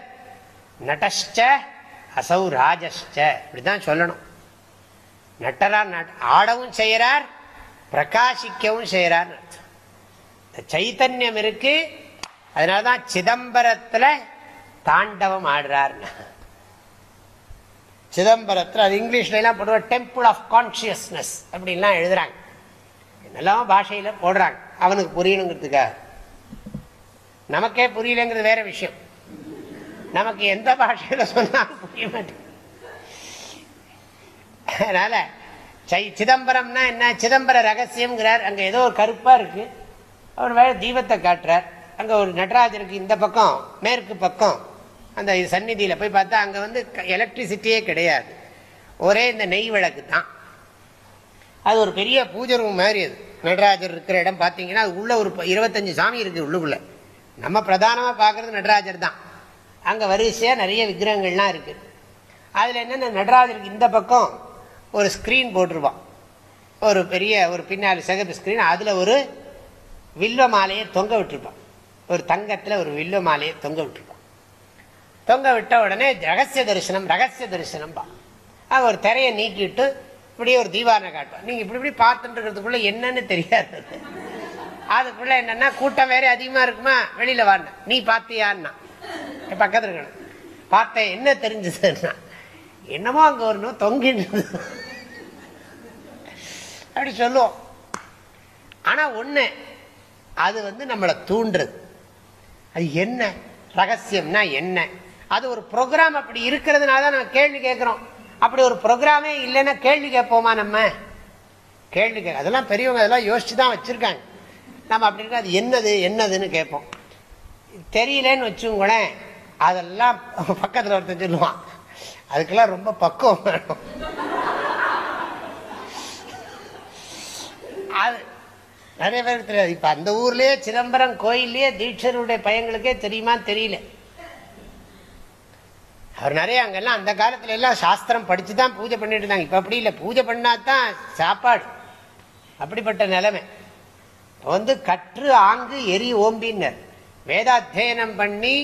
நடஷ்ட அசௌ ராஜஸ்ட இப்படிதான் சொல்லணும். நட்டரா ஆடவும் செய்யறார் பிரகாசிக்கவும் செய்யறார் சைத்தன்யம் இருக்கு. அதனாலதான் சிதம்பரத்துல தாண்டவம் ஆடுறார். சிதம்பரத்தில் அது இங்கிலீஷ்ல எல்லாம் போடுவாங்க டெம்பிள் ஆஃப் கான்சியஸ்னஸ் அப்படின்லாம் எழுதுறாங்க. என்னெல்லாம் பாஷையில போடுறாங்க. அவனுக்கு புரியணுங்கிறதுக்காக. நமக்கே புரியலங்கிறது வேற விஷயம். நமக்கு எந்த பாஷையில சொன்னாலும் புரிய மாட்டேன் அதனால சை சிதம்பரம்னா என்ன? சிதம்பர ரகசியம்ங்கிறார். அங்கே ஏதோ ஒரு கருப்பாக இருக்குது அவர் வேலை தீபத்தை காட்டுறார். அங்கே ஒரு நடராஜருக்கு இந்த பக்கம் மேற்கு பக்கம். அந்த சந்நிதியில் போய் பார்த்தா அங்கே வந்து எலக்ட்ரிசிட்டியே கிடையாது. ஒரே இந்த நெய் விளக்கு தான். அது ஒரு பெரிய பூஜை ரூம் மாதிரி அது. நடராஜர் இருக்கிற இடம் பார்த்தீங்கன்னா அது உள்ள ஒரு இருபத்தஞ்சு சாமி இருக்குது உள்ளுக்குள்ள. நம்ம பிரதானமாக பார்க்குறது நடராஜர் தான். அங்கே வரிசையாக நிறைய விக்கிரகங்கள்லாம் இருக்குது அதில் என்னென்ன நடராஜருக்கு இந்த பக்கம் ஒரு ஸ்க்ரீன் போட்டிருப்பான். ஒரு பெரிய ஒரு பின்னால் சிகப்பு ஸ்க்ரீன் அதில் ஒரு வில்வ மாலையை தொங்க விட்டுருப்பான். ஒரு தங்கத்தில் ஒரு வில்வ மாலையை தொங்க விட்டுருப்பான். தொங்க விட்ட உடனே ரகசிய தரிசனம் ரகசிய தரிசனம் பா ஒரு திரையை நீக்கிட்டு இப்படியே ஒரு தீபாரணை காட்டுவான். நீங்கள் இப்படி இப்படி பார்த்துட்டு என்னன்னு தெரியாது. அதுக்குள்ளே என்னன்னா கூட்டம் வேறே அதிகமாக இருக்குமா? வெளியில் வாண்ண நீ பார்த்தியான்னா. பக்கத்துல இருக்கணும். பார்த்தேன் என்ன தெரிஞ்சதுன்னா என்னமோ அங்க வரணும் தொங்கிட்டு அப்படி சொல்லுவோம். ஆனா ஒண்ணு அது வந்து நம்மளை தூண்டுறது. அது என்ன? ரகசியம்னா என்ன? அது ஒரு ப்ரோக்ராம் அப்படி இருக்கிறதுனால தான் நம்ம கேள்வி கேட்குறோம். அப்படி ஒரு ப்ரோக்ராமே இல்லைன்னா கேள்வி கேட்போமா நம்ம? கேள்வி கே அதெல்லாம் பெரியவங்க அதெல்லாம் யோசிச்சு தான் வச்சுருக்காங்க. நம்ம அப்படி இருக்க அது என்னது என்னதுன்னு கேட்போம். தெரியலன்னு வச்சுங்களேன் அதெல்லாம் பக்கத்தில் ஒருத்தன் சொல்லுவான். அதுக்கெல்லாம் ரொம்ப பக்குவம் வேணும். அது நிறைய பேருக்கு தெரியாது. இப்போ அந்த ஊர்லேயே சிதம்பரம் கோயில்லையே தீட்சருடைய பையங்களுக்கே தெரியுமா தெரியல. அவர் நிறைய அங்கெல்லாம் அந்த காலத்துல எல்லாம் சாஸ்திரம் படிச்சு தான் பூஜை பண்ணிட்டு இருந்தாங்க. இப்போ அப்படி இல்லை. பூஜை பண்ணாதான் சாப்பாடு. அப்படிப்பட்ட நிலைமை. வந்து கற்று ஆங்கு எரி ஓம்பின்னர். வேதாத்தியனம் பண்ணி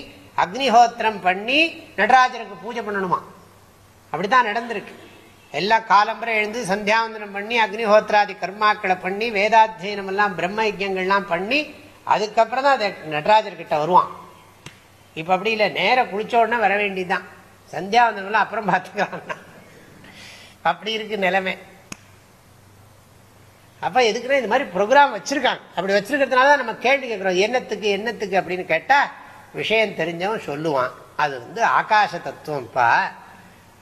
அக்னிஹோத்திரம் பண்ணி நடராஜருக்கு பூஜை பண்ணணுமா? அப்படித்தான் நடந்திருக்கு. எல்லா காலம்பரை எழுந்து சந்தியாவந்தனம் பண்ணி அக்னிஹோத்திராதி கர்மாக்களை பண்ணி வேதாத்தியனம் எல்லாம் பிரம்ம யஜ்யங்கள்லாம் பண்ணி அதுக்கப்புறம் தான் அதை நடராஜர்கிட்ட வருவான். இப்போ அப்படி இல்லை நேர குளிச்ச உடனே வர வேண்டியதுதான். சந்தியாவந்தனம்லாம் அப்புறம் பார்த்துக்கலாம் அப்படி இருக்கு நிலைமை. அப்போ எதுக்குன்னா இந்த மாதிரி ப்ரோக்ராம் வச்சுருக்காங்க. அப்படி வச்சுருக்கிறதுனால தான் நம்ம கேள்வி கேட்குறோம். என்னத்துக்கு என்னத்துக்கு அப்படின்னு கேட்டால் விஷயம் தெரிஞ்சவன் சொல்லுவான். அது வந்து ஆகாச தத்துவம்ப்பா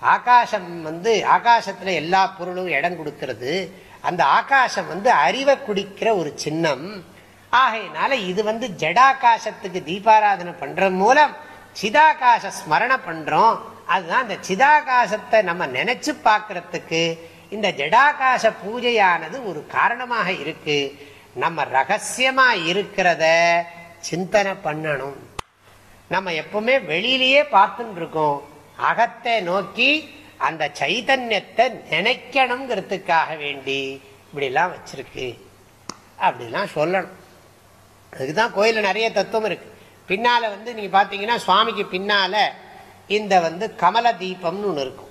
ஆகாசம் வந்து ஆகாசத்தில் எல்லா பொருளும் இடம் கொடுக்கறது. அந்த ஆகாசம் வந்து அறிவை குடிக்கிற ஒரு சின்னம். ஆகையினால இது வந்து ஜடாகாசத்துக்கு தீபாராதனை பண்ணுற மூலம் சிதாகாச ஸ்மரண பண்ணுறோம் அதுதான் அந்த சிதாகாசத்தை நம்ம நினச்சி பார்க்கறதுக்கு இந்த ஜடாகாச பூஜையானது ஒரு காரணமாக இருக்கு. நம்ம ரகசியமா இருக்கிறத சிந்தனை பண்ணணும். நம்ம எப்பவுமே வெளியிலேயே பார்த்துட்டு இருக்கோம் அகத்தை நோக்கி அந்த சைதன்யத்தை நினைக்கணுங்கிறதுக்காக வேண்டி இப்படிலாம் வச்சிருக்கு. அப்படிலாம் சொல்லணும். அதுக்குதான் கோயிலில் நிறைய தத்துவம் இருக்கு. பின்னால வந்து நீங்க பாத்தீங்கன்னா சுவாமிக்கு பின்னால இந்த வந்து கமல தீபம்னு ஒன்று இருக்கும்.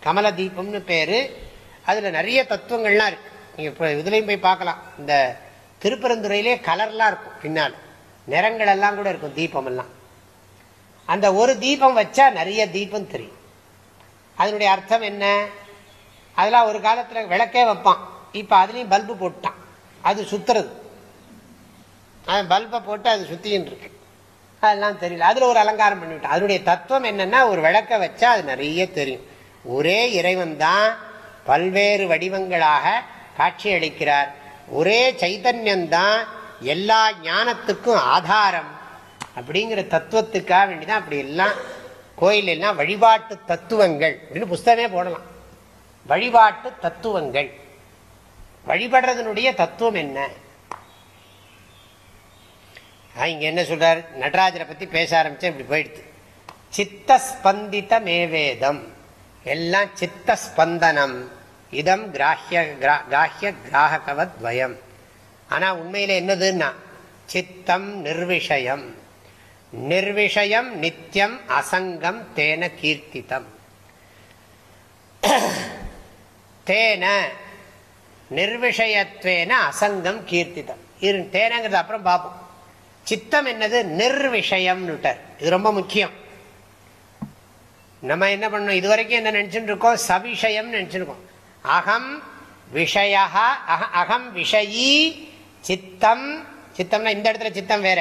கமல தீபம்னு பேரு அதில் நிறைய தத்துவங்கள்லாம் இருக்கு. நீங்கள் இப்போ இதுலேயும் போய் பார்க்கலாம். இந்த திருப்பரந்துறையிலே கலர்லாம் இருக்கும் பின்னால். நிறங்கள் எல்லாம் கூட இருக்கும் தீபம் எல்லாம் அந்த ஒரு தீபம் வச்சா நிறைய தீபம் தெரியும். அதனுடைய அர்த்தம் என்ன? அதெல்லாம் ஒரு காலத்தில் விளக்கே வைப்பான். இப்போ அதுலேயும் பல்பு போட்டான். அது சுத்துறது. அது பல்பை போட்டு அது சுத்தின்னு இருக்கு. அதெல்லாம் தெரியல. அதில் ஒரு அலங்காரம் பண்ணிவிட்டான். அதனுடைய தத்துவம் என்னன்னா ஒரு விளக்க வச்சா அது நிறைய தெரியும். ஒரே இறைவன் தான் பல்வேறு வடிவங்களாக காட்சி அளிக்கிறார் ஒரே சைதன்யம்தான் எல்லா ஞானத்துக்கும் ஆதாரம். அப்படிங்கிற தத்துவத்துக்காக வேண்டிதான் அப்படி எல்லாம் கோயில் எல்லாம் வழிபாட்டு தத்துவங்கள் அப்படின்னு புஸ்தகமே போடலாம். வழிபாட்டு தத்துவங்கள். வழிபடுறதனுடைய தத்துவம் என்ன? இங்க என்ன சொல்றார்? நடராஜரை பத்தி பேச ஆரம்பிச்சேன் இப்படி போயிடுது. சித்தஸ்பந்தித மேவேதம் எல்லாம் சித்தஸ்பந்தனம். இதம் கிராஹ்ய கிராஹ்ய கிராகவத் துவயம் ஆனால் உண்மையில என்னதுன்னா சித்தம் நிர்விஷயம். நிர்விஷயம் நித்தியம் அசங்கம் தேன கீர்த்தித்தம் தேன நிர்விஷயத்வேன அசங்கம் கீர்த்தித்தம் தேனங்கிறது அப்புறம் பார்ப்போம் சித்தம் என்னது? நிர்விஷயம் இது ரொம்ப முக்கியம். நம்ம என்ன பண்ணோம் இதுவரைக்கும் என்ன நினைச்சுட்டு இருக்கோம்? சவிஷயம் நினைச்சிருக்கோம் அகம் விஷய அகம் விஷயி சித்தம். சித்தம்னா இந்த இடத்துல சித்தம் வேற.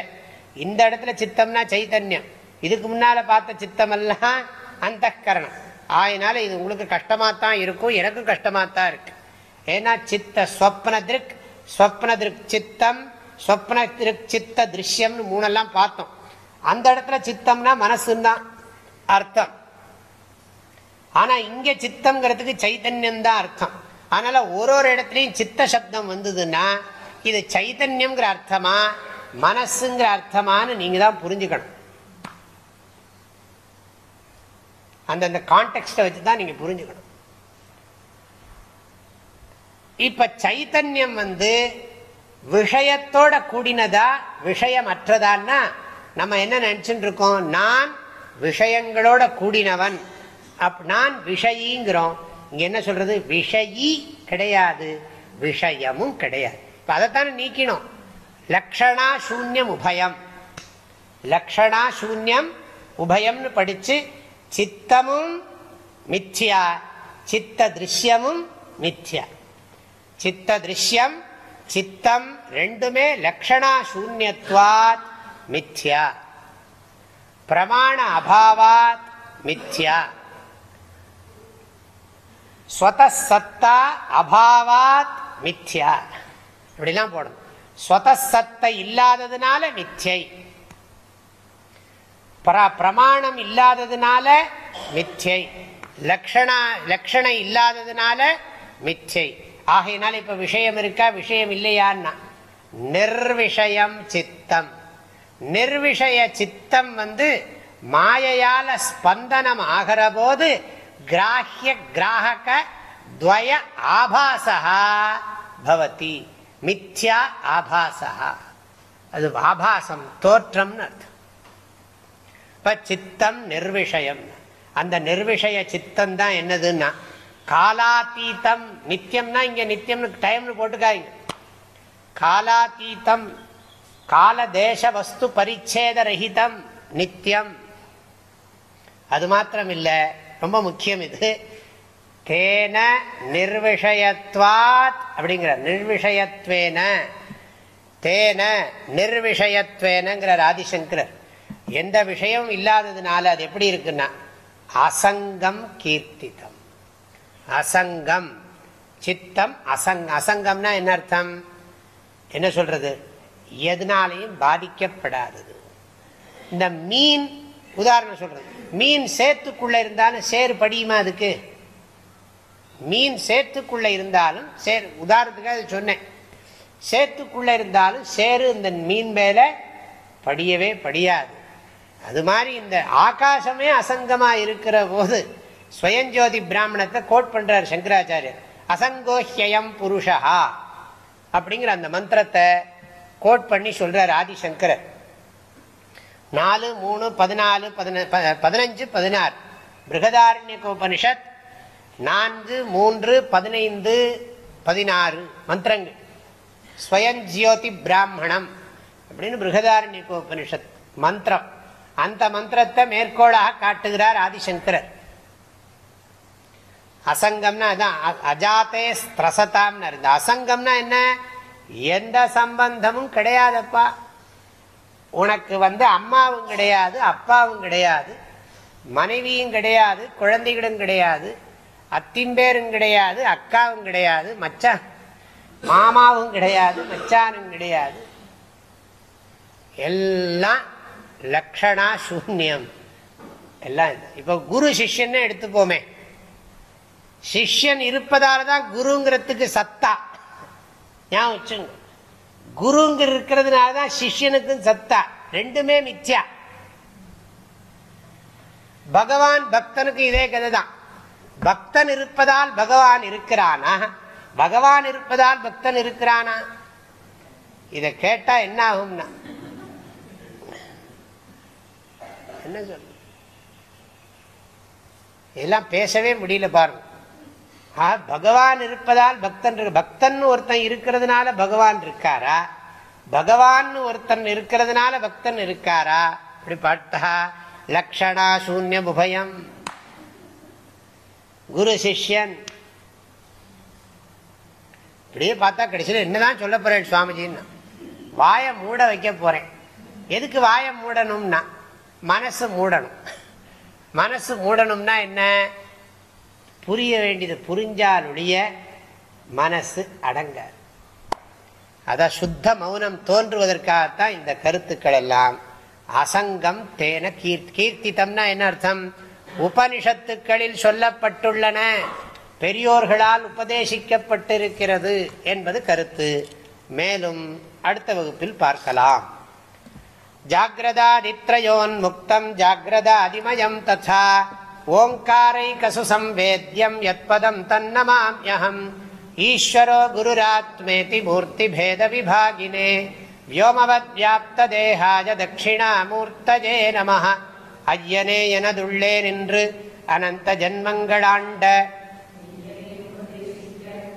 இந்த இடத்துல சித்தம்னா சைத்தன்யம். இதுக்கு முன்னால பார்த்த சித்தம் எல்லாம் அந்த கரணம் ஆயினால இது உங்களுக்கு கஷ்டமாக தான் இருக்கும் எனக்கும் கஷ்டமாக தான் இருக்கு. ஏன்னா சித்த ஸ்வப்ன திருக் ஸ்வப்ன திருக் சித்தம் ஸ்வப்ன திருக் சித்த திருஷ்யம்னு மூணெல்லாம் பார்த்தோம். அந்த இடத்துல சித்தம்னா மனசுன்னு தான் அர்த்தம். ஆனா இங்க சித்தம்ங்கிறதுக்கு சைத்தன்யம் தான் அர்த்தம். அதனால ஒரு ஒரு இடத்துலையும் சித்த சப்தம் வந்ததுன்னா இது சைத்தன்யம்ங்கிற அர்த்தமா மனசுங்கிற அர்த்தமானு நீங்க தான் புரிஞ்சுக்கணும். அந்தந்த கான்டெக்ட வச்சு தான் நீங்க புரிஞ்சுக்கணும். இப்ப சைத்தன்யம் வந்து விஷயத்தோட கூடினதா விஷயமற்றதான்னா நம்ம என்ன நினைச்சுட்டு இருக்கோம்? நான் விஷயங்களோட கூடினவன். அப் நான் விஷயிங்கிறோம். இங்க என்ன சொல்றது? விஷயி கிடையாது. விஷயமும் கிடையாது. இப்ப அதைத்தானே நீக்கணும் லக்ஷணா சூன்யம் உபயம். லக்ஷணா சூன்யம் உபயம்னு படிச்சு சித்தமும் மித்யா சித்த திருஷ்யமும் மித்யா. சித்த திருஷ்யம் சித்தம் ரெண்டுமே லக்ஷணா சூன்யத்வாத் மித்யா. பிரமாண அபாவாத் மித்யா. ஸ்வதசத்தா அபாவாத் மித்யா. இப்படிலாம் போடணும். ஸ்வதசத்தை இல்லாததுனால மித்யை. பிரமாணம் இல்லாததுனால மித்யை. லக்ஷணா லக்ஷணம் இல்லாததுனால மிச்சை ஆகையினால இப்ப விஷயம் இருக்கா? விஷயம் இல்லையான்னா நிர்விஷயம் சித்தம். நிர்விஷய சித்தம் வந்து மாயையால ஸ்பந்தனம் ஆகிற போது கிராஹ்ய கிராஹக துவய ஆபாசா பவதி மித்யா ஆபாசா அது ஆபாசம் தோற்றம்னு அர்த்தம். இப்ப சித்தம் நிர்விஷயம். அந்த நிர்விஷய சித்தம் தான் என்னதுன்னா காலாத்தீத்தம் நித்தியம்னா இங்க நித்தியம்னு டைம்னு போட்டுக்காதீங்க. காலாத்தீத்தம் கால தேச வஸ்து பரிச்சேத ரஹிதம் நித்தியம். அது மாத்திரம் இல்லை ரொம்ப முக்கியம் இது. தேன நிர்விஷயத்வாத் அப்படிங்கிற நிர்விஷயத்வேன. தேன நிர்விஷயத்வேனங்கிறார் ஆதிசங்கரர். எந்த விஷயம் இல்லாததுனால அது எப்படி இருக்குன்னா அசங்கம் கீர்த்திதம். அசங்கம் சித்தம் அசங் அசங்கம்னா என்ன அர்த்தம்? என்ன சொல்றது? எதனாலையும் பாதிக்கப்படாதது. இந்த மீன் உதாரணம் சொல்றது. மீன் சேத்துக்குள்ள இருந்தாலும் சேறு படியுமா அதுக்கு? மீன் சேத்துக்குள்ள இருந்தாலும் சேர் உதாரணத்துக்காக சொன்னேன். சேத்துக்குள்ள இருந்தாலும் சேரு இந்த மீன் மேல படியவே படியாது. அது மாதிரி இந்த ஆகாசமே அசங்கமா இருக்கிற போது ஸ்வயஞ்சோதி பிராமணத்தை கோட் பண்றார் சங்கராச்சாரியர். அசங்கோஹ்யம் புருஷா அப்படிங்கிற அந்த மந்திரத்தை கோட் பண்ணி சொல்றார் ஆதிசங்கரர். நாலு மூணு பதினாலு பதினஞ்சு பதினாறு. பிருகதாரண்யகோபனிஷத் நான்கு மூன்று பதினைந்து பதினாறு மந்திரங்கள். ஸ்வயஞ்சியோதி பிராமணம் அப்படின்னு பிருகதாரண்யகோபனிஷத் மந்திரம். அந்த மந்திரத்தை மேற்கோளாக காட்டுகிறார் ஆதிசங்கரர். அசங்கம்னா அதான் அஜாத்தே ஸ்திரசதாம்னு இருந்த அசங்கம்னா என்ன? எந்த சம்பந்தமும் கிடையாதப்பா. உனக்கு வந்து அம்மாவும் கிடையாது அப்பாவும் கிடையாது மனைவியும் கிடையாது குழந்தைகளும் கிடையாது அத்திம்பேரும் கிடையாது அக்காவும் கிடையாது மச்சா மாமாவும் கிடையாது மச்சானும் கிடையாது. எல்லாம் லக்ஷணா சூன்யம். எல்லாம் இப்போ குரு சிஷ்யன்னு எடுத்துப்போமே. சிஷ்யன் இருப்பதால தான் குருங்கிறதுக்கு சத்தா. ஞாபகம் வச்சுங்க குருங்க இருக்கிறதுனால தான் சிஷ்யனுக்கும் சத்தா. ரெண்டுமே மிச்சா. பகவான் பக்தனுக்கு இதே கதை தான் பக்தன் இருப்பதால் பகவான் இருக்கிறானா? பகவான் இருப்பதால் பக்தன் இருக்கிறானா? இதை கேட்டா என்ன ஆகும்னா என்ன சொல்ல இதெல்லாம் பேசவே முடியல பாருங்க. பகவான் இருப்பதால் பக்தன் பக்தன் ஒருத்தன் இருக்கிறதுனால பகவான் இருக்காரா? பகவான் ஒருத்தன் இருக்கிறதுனால பக்தன் இருக்காரா? இப்படி பார்த்தா லக்ஷணா சூன்யம் உபயம் குரு சிஷ்யன். இப்படியே பார்த்தா கடைசியில் என்னதான் சொல்ல போறேன் சுவாமிஜின்னு. வாயை மூட வைக்க போறேன். எதுக்கு வாயை மூடணும்னா? மனசு மூடணும். மனசு மூடணும்னா என்ன? புரிய வேண்டியது புரிஞ்சாலுடைய மனசு அடங்காது. அதான் சுத்த மௌனம் தோன்றுவதற்காகத்தான் இந்த கருத்துக்கள் எல்லாம். அசங்கம் தேன கீர்த்தித்தம்னா என்ன அர்த்தம்? உபனிஷத்துக்களில் சொல்லப்பட்டுள்ளன. பெரியோர்களால் உபதேசிக்கப்பட்டிருக்கிறது என்பது கருத்து. மேலும் அடுத்த வகுப்பில் பார்க்கலாம். ஜாகிரதா நித்ரயோன் முக்தம் ஜாகிரதா அதிமயம் ததா. ஓங்காரைகசு சம்வேத்யம் யத்பதம் தன்னமாம்யம் ஈஸ்வரோ குருராத்மேதி மூர்த்தி பேத விபாகினே வியோமவத் வியாப்த தேகாய தட்சிணாமூர்த்தஜே நம ஐயனே எனதுள்ளே நின்று அனந்த ஜன்மங்களாண்ட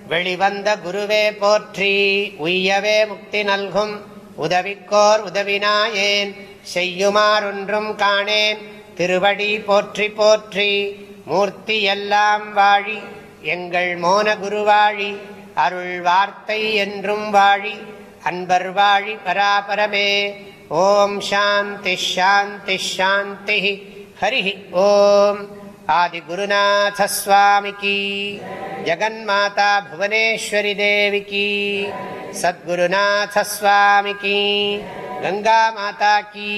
வெளிவந்த குருவே போற்றி. உய்யவே முக்தி நல்கும். உதவிக்கோர் உதவினாயேன். செய்யுமாறொன்றும் காணேன். திருவடி போற்றி போற்றி மூர்த்தி எல்லாம் வாழி எங்கள் மோன குருவாழி அருள் வார்த்தை என்றும் வாழி அன்பர் வாழி பராபரமே. ஓம் சாந்தி ஷாந்தி ஷாந்தி ஹரி ஓம். ஆதிகுருநாசஸ்வாமிக்கு ஜகன்மாதா புவனேஸ்வரி தேவிக்கு சத்குருநாசஸ்வாமிக்கு கங்கா மாதா கீ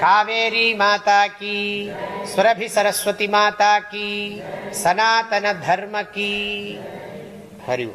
காவேரி மாதா கீ சுரபி சரஸ்வதி மாதா கீ சனாத்தன தர்ம கீ ஹரி